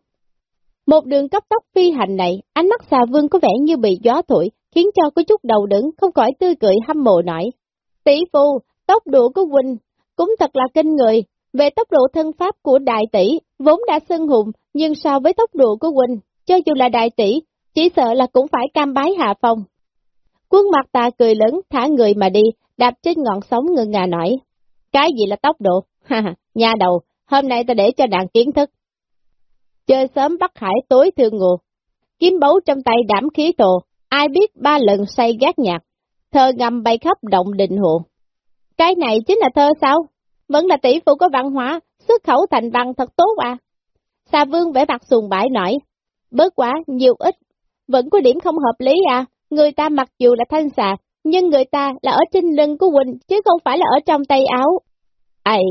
Một đường cấp tốc phi hành này, ánh mắt xà vương có vẻ như bị gió thổi, khiến cho có chút đầu đứng, không khỏi tươi cười hâm mộ nổi. Tỷ phu, tốc độ của huynh cũng thật là kinh người. Về tốc độ thân pháp của đại tỷ, vốn đã sân hùng, nhưng so với tốc độ của huynh, cho dù là đại tỷ, chỉ sợ là cũng phải cam bái hạ phong. Quân mặt ta cười lớn, thả người mà đi, đạp trên ngọn sóng ngưng ngà nổi. Cái gì là tốc độ? Ha ha, nhà đầu, hôm nay ta để cho nàng kiến thức. Chơi sớm bắt hải tối thương ngù, Kiếm bấu trong tay đảm khí tồ, ai biết ba lần say gác nhạc. Thơ ngầm bay khắp động định hộ. Cái này chính là thơ sao? Vẫn là tỷ phụ có văn hóa, xuất khẩu thành văn thật tốt à. Sa vương vẻ mặt sùng bãi nổi. Bớt quá, nhiều ít. Vẫn có điểm không hợp lý à. Người ta mặc dù là thanh xà, nhưng người ta là ở trên lưng của Quỳnh, chứ không phải là ở trong tay áo. Ây!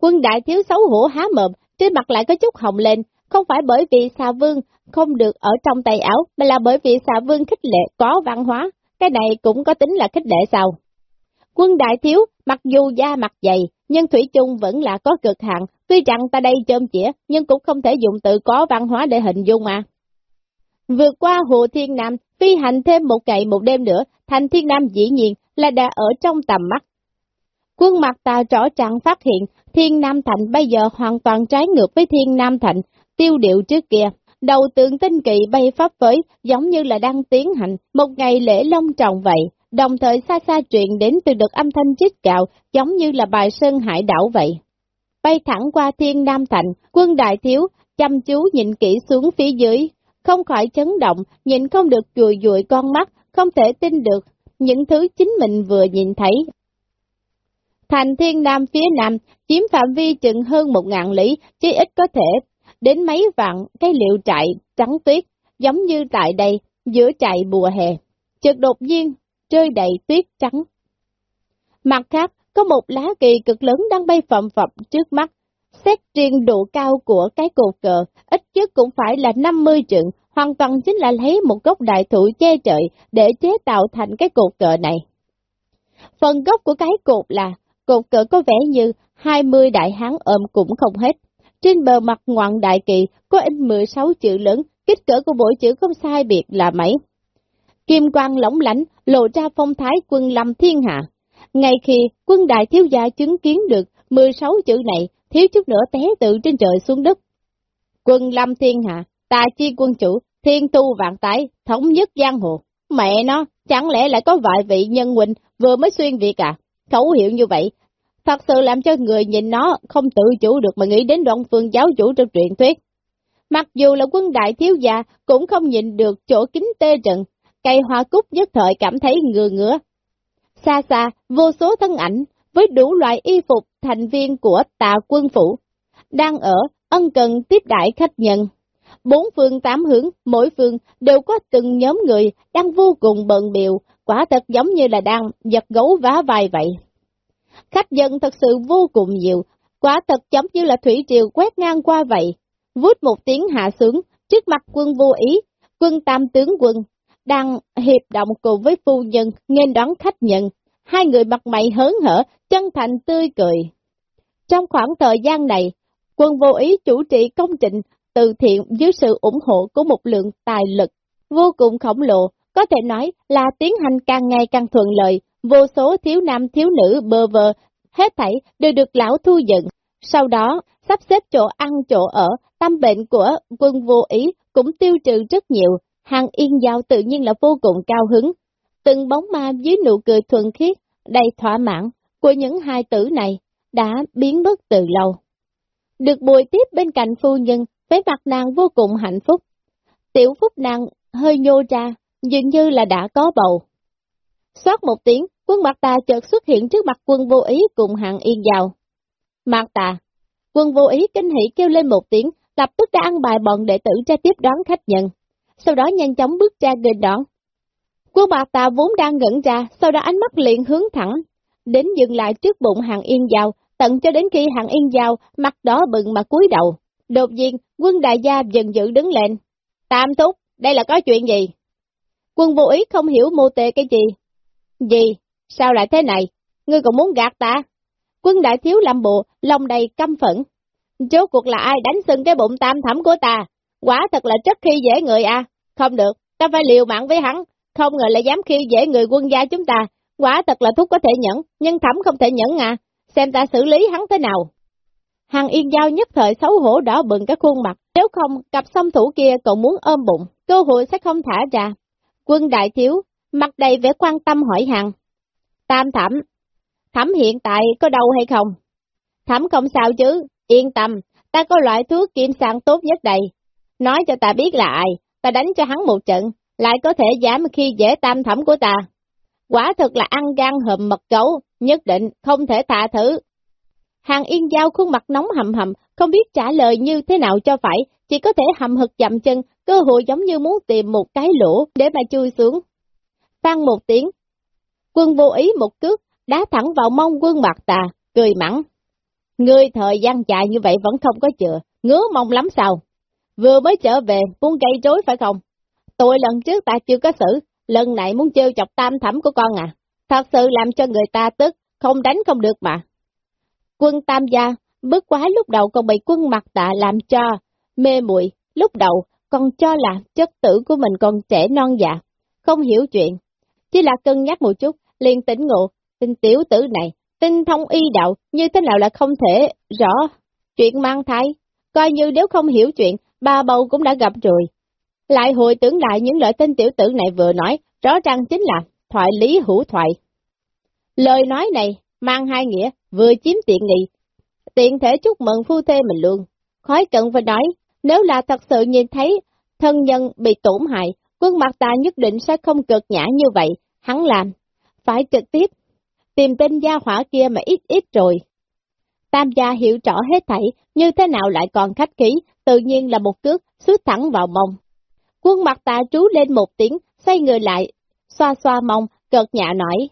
Quân đại thiếu xấu hổ há mồm, trên mặt lại có chút hồng lên, không phải bởi vì xà vương không được ở trong tay áo, mà là bởi vì xà vương khích lệ có văn hóa, cái này cũng có tính là khích lệ sao. Quân đại thiếu, mặc dù da mặt dày, nhưng Thủy chung vẫn là có cực hạn, tuy rằng ta đây chôm chĩa, nhưng cũng không thể dùng từ có văn hóa để hình dung mà. Vượt qua Hồ Thiên Nam, phi hành thêm một ngày một đêm nữa, thành Thiên Nam dĩ nhiên là đã ở trong tầm mắt. Quân mặt ta rõ ràng phát hiện, Thiên Nam Thành bây giờ hoàn toàn trái ngược với Thiên Nam Thành, tiêu điệu trước kia. Đầu tượng tinh kỳ bay pháp với, giống như là đang tiến hành một ngày lễ long trọng vậy, đồng thời xa xa truyền đến từ được âm thanh chích cạo, giống như là bài sơn hải đảo vậy. Bay thẳng qua Thiên Nam Thành, quân đại thiếu, chăm chú nhìn kỹ xuống phía dưới, không khỏi chấn động, nhìn không được chùi dụi con mắt, không thể tin được những thứ chính mình vừa nhìn thấy. Thành thiên nam phía nam, chiếm phạm vi chừng hơn một ngàn lý, chứ ít có thể đến mấy vạn cái liệu trại trắng tuyết, giống như tại đây, giữa trại mùa hè. Chợt đột nhiên, rơi đầy tuyết trắng. Mặt khác, có một lá kỳ cực lớn đang bay phậm phập trước mắt, Xét riêng độ cao của cái cột cờ, ít nhất cũng phải là 50 trượng, hoàn toàn chính là lấy một gốc đại thụ che trời để chế tạo thành cái cột cờ này. Phần gốc của cái cột là, cột cờ có vẻ như 20 đại hán ôm cũng không hết. Trên bờ mặt ngoạn đại kỳ có in 16 chữ lớn, kích cỡ của mỗi chữ không sai biệt là mấy. Kim quang lỏng lãnh lộ ra phong thái quân lâm thiên hạ. Ngay khi quân đại thiếu gia chứng kiến được 16 chữ này, thiếu chút nữa té tự trên trời xuống đất. Quân lâm thiên hạ, ta chi quân chủ, thiên tu vạn tái, thống nhất giang hồ. Mẹ nó, chẳng lẽ lại có vài vị nhân huynh vừa mới xuyên việc à? Khẩu hiệu như vậy, thật sự làm cho người nhìn nó không tự chủ được mà nghĩ đến đoạn phương giáo chủ trong truyện thuyết. Mặc dù là quân đại thiếu gia cũng không nhìn được chỗ kính tê trận, cây hoa cúc nhất thời cảm thấy ngừa ngứa. Xa xa, vô số thân ảnh với đủ loại y phục thành viên của tà quân phủ, đang ở ân cần tiếp đại khách nhân. Bốn phương tám hướng, mỗi phương đều có từng nhóm người đang vô cùng bận biệu, quả thật giống như là đang giật gấu vá vai vậy. Khách dân thật sự vô cùng nhiều, quả thật giống như là thủy triều quét ngang qua vậy. Vút một tiếng hạ xuống, trước mặt quân vô ý, quân tam tướng quân, đang hiệp động cùng với phu nhân, nên đón khách nhận. Hai người mặt mày hớn hở, chân thành tươi cười. Trong khoảng thời gian này, quân vô ý chủ trị công trình từ thiện dưới sự ủng hộ của một lượng tài lực vô cùng khổng lồ, có thể nói là tiến hành càng ngày càng thuận lợi, vô số thiếu nam thiếu nữ bơ vơ, hết thảy đều được lão thu dựng. Sau đó, sắp xếp chỗ ăn chỗ ở, tâm bệnh của quân vô ý cũng tiêu trừ rất nhiều, hàng yên giao tự nhiên là vô cùng cao hứng. Từng bóng ma dưới nụ cười thuần khiết, đầy thỏa mãn của những hai tử này đã biến mất từ lâu. Được bồi tiếp bên cạnh phu nhân, với mặt nàng vô cùng hạnh phúc. Tiểu phúc nàng hơi nhô ra, dường như là đã có bầu. Xoát một tiếng, quân mặt tà chợt xuất hiện trước mặt quân vô ý cùng hạng yên giàu. Mặt tà, quân vô ý kinh hỉ kêu lên một tiếng, lập tức đã ăn bài bọn đệ tử ra tiếp đón khách nhận, sau đó nhanh chóng bước ra gần đoạn. Quân mặt tà vốn đang ngẩn ra, sau đó ánh mắt liền hướng thẳng, đến dừng lại trước bụng hàng yên giàu, tận cho đến khi hàng yên giàu mặt đỏ bừng mà cúi đầu. Đột nhiên, quân đại gia dần dữ đứng lên. Tam thúc, đây là có chuyện gì? Quân vô ý không hiểu mô tê cái gì. Gì? Sao lại thế này? Ngươi còn muốn gạt ta? Quân đại thiếu làm bộ, lòng đầy căm phẫn. Chốt cuộc là ai đánh sưng cái bụng tam thẩm của ta? Quả thật là rất khi dễ người à? Không được, ta phải liều mạng với hắn. Không ngờ lại dám khi dễ người quân gia chúng ta. Quả thật là thúc có thể nhẫn, nhưng thẩm không thể nhẫn à. Xem ta xử lý hắn thế nào. Hàng yên giao nhất thời xấu hổ đỏ bừng cái khuôn mặt, nếu không, cặp song thủ kia còn muốn ôm bụng, cơ hội sẽ không thả ra. Quân đại thiếu, mặt đầy vẻ quan tâm hỏi hàng. Tam thẩm, thẩm hiện tại có đau hay không? Thẩm không sao chứ, yên tâm, ta có loại thuốc kim sang tốt nhất đây. Nói cho ta biết là ai, ta đánh cho hắn một trận, lại có thể dám khi dễ tam thẩm của ta. Quả thực là ăn gan hầm mật gấu, nhất định không thể tha thứ. Hàng yên giao khuôn mặt nóng hầm hầm, không biết trả lời như thế nào cho phải, chỉ có thể hầm hực dậm chân, cơ hội giống như muốn tìm một cái lỗ để mà chui xuống. Phan một tiếng, quân vô ý một cước, đá thẳng vào mông quân mặt tà, cười mắng. Ngươi thời gian dài như vậy vẫn không có chữa, ngứa mong lắm sao? Vừa mới trở về, muốn gây rối phải không? Tôi lần trước ta chưa có xử, lần này muốn trêu chọc tam thẩm của con à? Thật sự làm cho người ta tức, không đánh không được mà. Quân tam gia, bước quá lúc đầu còn bị quân mặt tạ làm cho, mê muội lúc đầu còn cho là chất tử của mình còn trẻ non dạ, không hiểu chuyện. Chỉ là cân nhắc một chút, liền tỉnh ngộ, tin tiểu tử này, tinh thông y đạo, như thế nào là không thể rõ. Chuyện mang thai, coi như nếu không hiểu chuyện, ba bầu cũng đã gặp rồi. Lại hồi tưởng lại những lời tên tiểu tử này vừa nói, rõ ràng chính là thoại lý hữu thoại. Lời nói này mang hai nghĩa, vừa chiếm tiện nghị, tiện thể chúc mừng phu thê mình luôn. Khói cận phải nói, nếu là thật sự nhìn thấy thân nhân bị tổn hại, quân mặt ta nhất định sẽ không cực nhã như vậy, hắn làm, phải trực tiếp, tìm tên gia hỏa kia mà ít ít rồi. Tam gia hiểu rõ hết thảy, như thế nào lại còn khách khí, tự nhiên là một cước, xuất thẳng vào mông. Quân mặt ta trú lên một tiếng, xoay người lại, xoa xoa mông, cợt nhạ nói.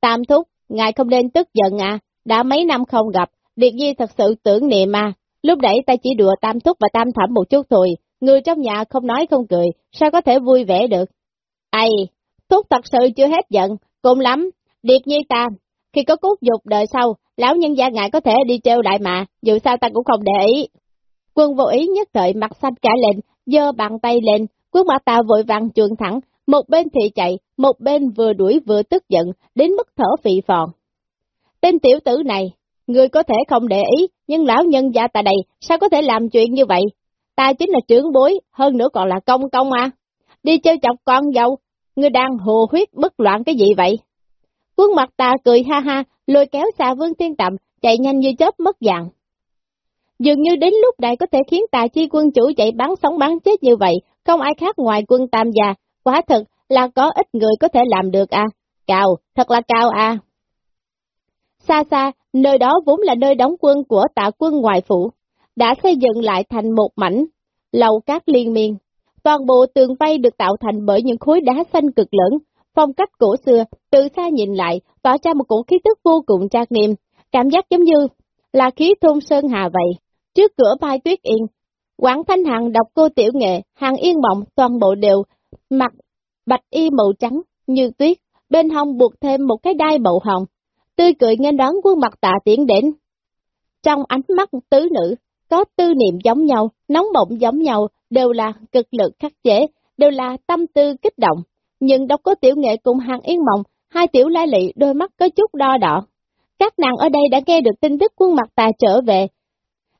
Tam thúc, ngài không nên tức giận à, đã mấy năm không gặp, Điệt Nhi thật sự tưởng niệm mà, lúc nãy ta chỉ đùa tam thúc và tam thẩm một chút thôi, người trong nhà không nói không cười, sao có thể vui vẻ được. Ây, thúc thật sự chưa hết giận, cùng lắm, Điệt Nhi ta, khi có cốt dục đời sau, lão nhân gia ngại có thể đi trêu đại mà, dù sao ta cũng không để ý. Quân vô ý nhất thời mặt xanh cả lên, giơ bàn tay lên, quân mặt ta vội vàng trường thẳng, một bên thì chạy, một bên vừa đuổi vừa tức giận, đến mức thở phì phòn. Tên tiểu tử này, người có thể không để ý, nhưng lão nhân gia tại đây, sao có thể làm chuyện như vậy? Ta chính là trưởng bối, hơn nữa còn là công công à. Đi chơi chọc con dâu, người đang hồ huyết bất loạn cái gì vậy? Quân mặt ta cười ha ha, lôi kéo xa vương tiên tạm chạy nhanh như chớp mất dạng. Dường như đến lúc này có thể khiến tà chi quân chủ chạy bắn sống bắn chết như vậy, không ai khác ngoài quân tam già quả thật là có ít người có thể làm được à. Cao, thật là cao à. Xa xa, nơi đó vốn là nơi đóng quân của tạ quân ngoài phủ, đã xây dựng lại thành một mảnh, lầu cát liên miên. Toàn bộ tường vây được tạo thành bởi những khối đá xanh cực lớn, phong cách cổ xưa, từ xa nhìn lại, tỏa ra một cổ khí tức vô cùng trang nghiêm, cảm giác giống như là khí thôn sơn hà vậy. Trước cửa Mai Tuyết Yên, Quảng Thanh Hằng đọc cô tiểu nghệ, hàng yên mộng toàn bộ đều mặc bạch y màu trắng như tuyết, bên hông buộc thêm một cái đai màu hồng, tươi cười nghênh đón quân mặt tạ tiến đến. Trong ánh mắt tứ nữ, có tư niệm giống nhau, nóng bỏng giống nhau, đều là cực lực khắc chế, đều là tâm tư kích động. Nhưng độc có tiểu nghệ cùng hàng yên mộng, hai tiểu lai lị đôi mắt có chút đo đỏ. Các nàng ở đây đã nghe được tin tức quân mặt tà trở về.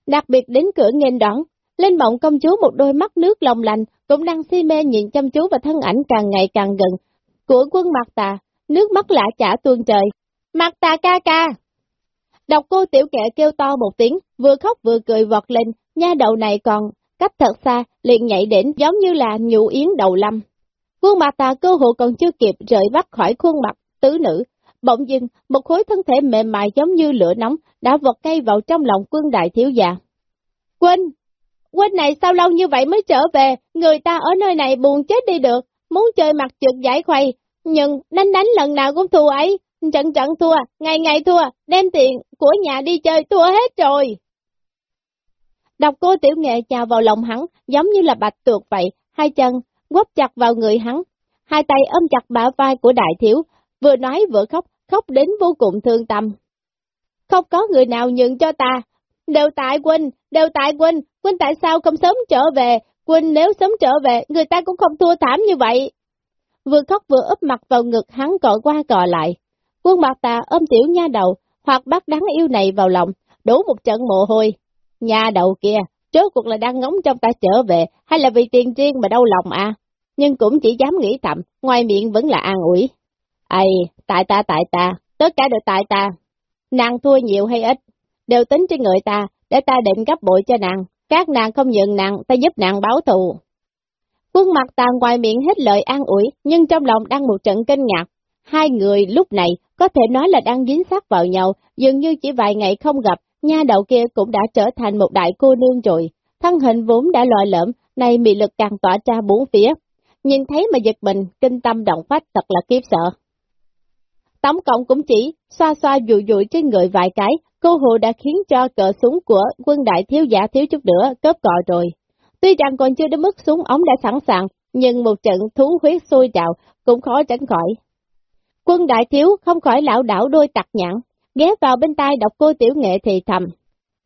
Đặc biệt đến cửa nghênh đón, lên mộng công chúa một đôi mắt nước lòng lành, cũng đang si mê nhìn chăm chú và thân ảnh càng ngày càng gần. Của quân mặt tà, nước mắt lạ chả tuôn trời. Mặt tà ca ca! độc cô tiểu kệ kêu to một tiếng, vừa khóc vừa cười vọt lên, nha đầu này còn cách thật xa, liền nhảy đến giống như là nhụ yến đầu lâm. Khuôn mặt tà cơ hộ còn chưa kịp rời bắt khỏi khuôn mặt tứ nữ, bỗng dưng một khối thân thể mềm mại giống như lửa nóng đã vọt cây vào trong lòng quân đại thiếu già. Quân! Quân này sao lâu như vậy mới trở về, người ta ở nơi này buồn chết đi được, muốn chơi mặt trượt giải khuây, nhưng đánh đánh lần nào cũng thua ấy, trận trận thua, ngày ngày thua, đem tiền của nhà đi chơi thua hết rồi. Đọc cô tiểu nghệ chào vào lòng hắn, giống như là bạch tuột vậy, hai chân quắp chặt vào người hắn, hai tay ôm chặt bả vai của đại thiếu, vừa nói vừa khóc, khóc đến vô cùng thương tâm. Không có người nào nhường cho ta, đều tại Quynh, đều tại Quynh, Quynh tại sao không sớm trở về, Quynh nếu sớm trở về, người ta cũng không thua thảm như vậy. Vừa khóc vừa úp mặt vào ngực hắn cọ qua cọ lại. Quân mặt ta ôm tiểu nha đầu, hoặc bắt đáng yêu này vào lòng, đủ một trận mồ hôi. Nha đầu kia, chốt cuộc là đang ngóng trong ta trở về, hay là vì tiền riêng mà đau lòng à? Nhưng cũng chỉ dám nghĩ thầm, ngoài miệng vẫn là an ủi. Ây, tại ta tại ta, tất cả đều tại ta. Nàng thua nhiều hay ít, đều tính trên người ta, để ta định gấp bội cho nàng. Các nàng không nhận nàng, ta giúp nàng báo thù. Quân mặt ta ngoài miệng hết lời an ủi, nhưng trong lòng đang một trận kinh ngạc. Hai người lúc này có thể nói là đang dính sát vào nhau, dường như chỉ vài ngày không gặp, nha đầu kia cũng đã trở thành một đại cô nương rồi. Thân hình vốn đã lòi lỡm, nay mị lực càng tỏa ra bốn phía. Nhìn thấy mà giật mình, kinh tâm động phách thật là kiếp sợ. Tổng cộng cũng chỉ xoa xoa dụi dụi trên người vài cái, cô hồ đã khiến cho cờ súng của quân đại thiếu giả thiếu chút nữa cướp cọ rồi. Tuy rằng còn chưa đến mức súng ống đã sẵn sàng, nhưng một trận thú huyết sôi trào cũng khó tránh khỏi. Quân đại thiếu không khỏi lão đảo đôi tặc nhãn, ghé vào bên tai đọc cô tiểu nghệ thì thầm.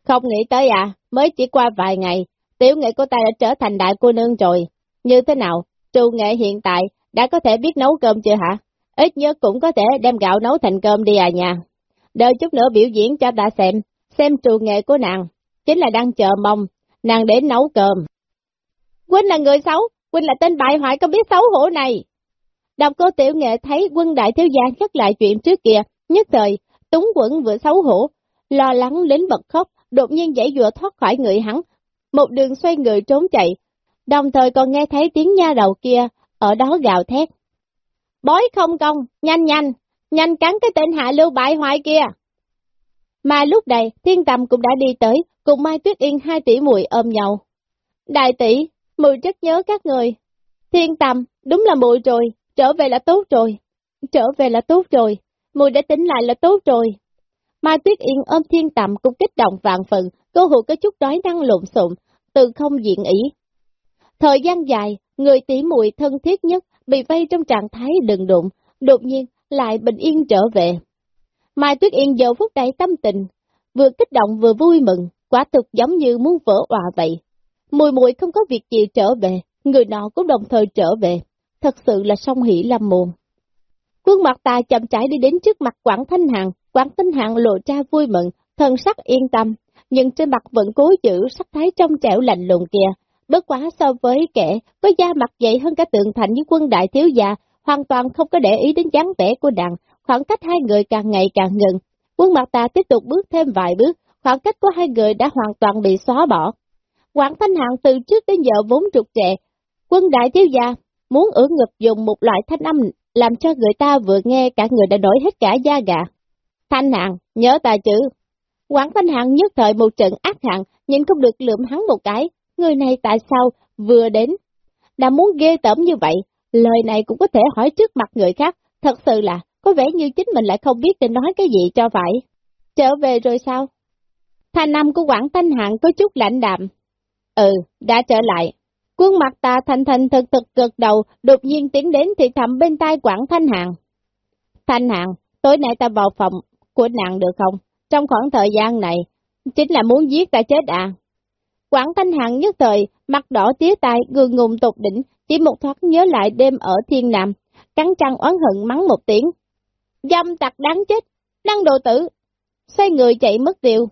Không nghĩ tới à, mới chỉ qua vài ngày, tiểu nghệ của ta đã trở thành đại cô nương rồi. Như thế nào, trù nghệ hiện tại đã có thể biết nấu cơm chưa hả? Ít nhất cũng có thể đem gạo nấu thành cơm đi à nhà. Đợi chút nữa biểu diễn cho ta xem, xem trù nghệ của nàng, chính là đang chờ mong, nàng đến nấu cơm. Quynh là người xấu, Quynh là tên bại hoại có biết xấu hổ này. Đọc cô tiểu nghệ thấy quân đại thiếu gia nhắc lại chuyện trước kia, nhất thời, túng quẩn vừa xấu hổ, lo lắng đến bật khóc, đột nhiên dãy dụa thoát khỏi người hắn, một đường xoay người trốn chạy, đồng thời còn nghe thấy tiếng nha đầu kia, ở đó gào thét. Bói không công, nhanh nhanh, nhanh cắn cái tên hạ lưu bại hoại kia. Mà lúc này, thiên tầm cũng đã đi tới, cùng Mai Tuyết Yên hai tỷ muội ôm nhau. Đại tỷ, mùi rất nhớ các người. Thiên tầm, đúng là mùi rồi, trở về là tốt rồi. Trở về là tốt rồi, mùi đã tính lại là tốt rồi. Mai Tuyết Yên ôm thiên tầm cũng kích động vạn phần, cô hụt có chút đói năng lộn xộn, từ không diện ý. Thời gian dài, người tỉ muội thân thiết nhất bị vây trong trạng thái đừng đụng, đột nhiên lại bình yên trở về. Mai Tuyết Yên giờ phút đầy tâm tình, vừa kích động vừa vui mừng, quả thực giống như muốn vỡ òa vậy. Mùi mùi không có việc gì trở về, người nọ cũng đồng thời trở về, thật sự là song hỷ lâm mồm. Quân mặt ta chậm trải đi đến trước mặt Quảng Thanh Hằng, Quảng Thanh Hằng lộ ra vui mừng, thân sắc yên tâm, nhưng trên mặt vẫn cố giữ sắc thái trong trẻo lạnh lùng kia. Bất quá so với kẻ có da mặt dày hơn cả tượng thành với quân đại thiếu gia, hoàn toàn không có để ý đến dáng vẻ của nàng, khoảng cách hai người càng ngày càng gần. Quân mặt ta tiếp tục bước thêm vài bước, khoảng cách của hai người đã hoàn toàn bị xóa bỏ. Quảng Thanh hạng từ trước đến giờ vốn trục trệ, quân đại thiếu gia muốn ở ngực dùng một loại thanh âm làm cho người ta vừa nghe cả người đã nổi hết cả da gà. Thanh hạng nhớ ta chữ. Quảng Thanh hạng nhất thời một trận ác hạng, nhìn không được lượm hắn một cái, người này tại sao vừa đến, đã muốn ghê tởm như vậy, lời này cũng có thể hỏi trước mặt người khác, thật sự là, có vẻ như chính mình lại không biết nên nói cái gì cho phải. Trở về rồi sao? Thanh năm của Quảng Thanh Hạng có chút lạnh đạm. Ừ, đã trở lại. Quân mặt ta thành thành thực thực cực đầu, đột nhiên tiến đến thì thầm bên tai Quảng Thanh Hạng. Thanh Hạng, tối nay ta vào phòng của nàng được không? Trong khoảng thời gian này, chính là muốn giết ta chết à? Quảng Thanh Hạng nhất thời, mặt đỏ tía tai, gương ngùng tột đỉnh, chỉ một thoáng nhớ lại đêm ở Thiên Nam, cắn trăng oán hận mắng một tiếng. Dâm tặc đáng chết, năng đồ tử, xoay người chạy mất tiêu.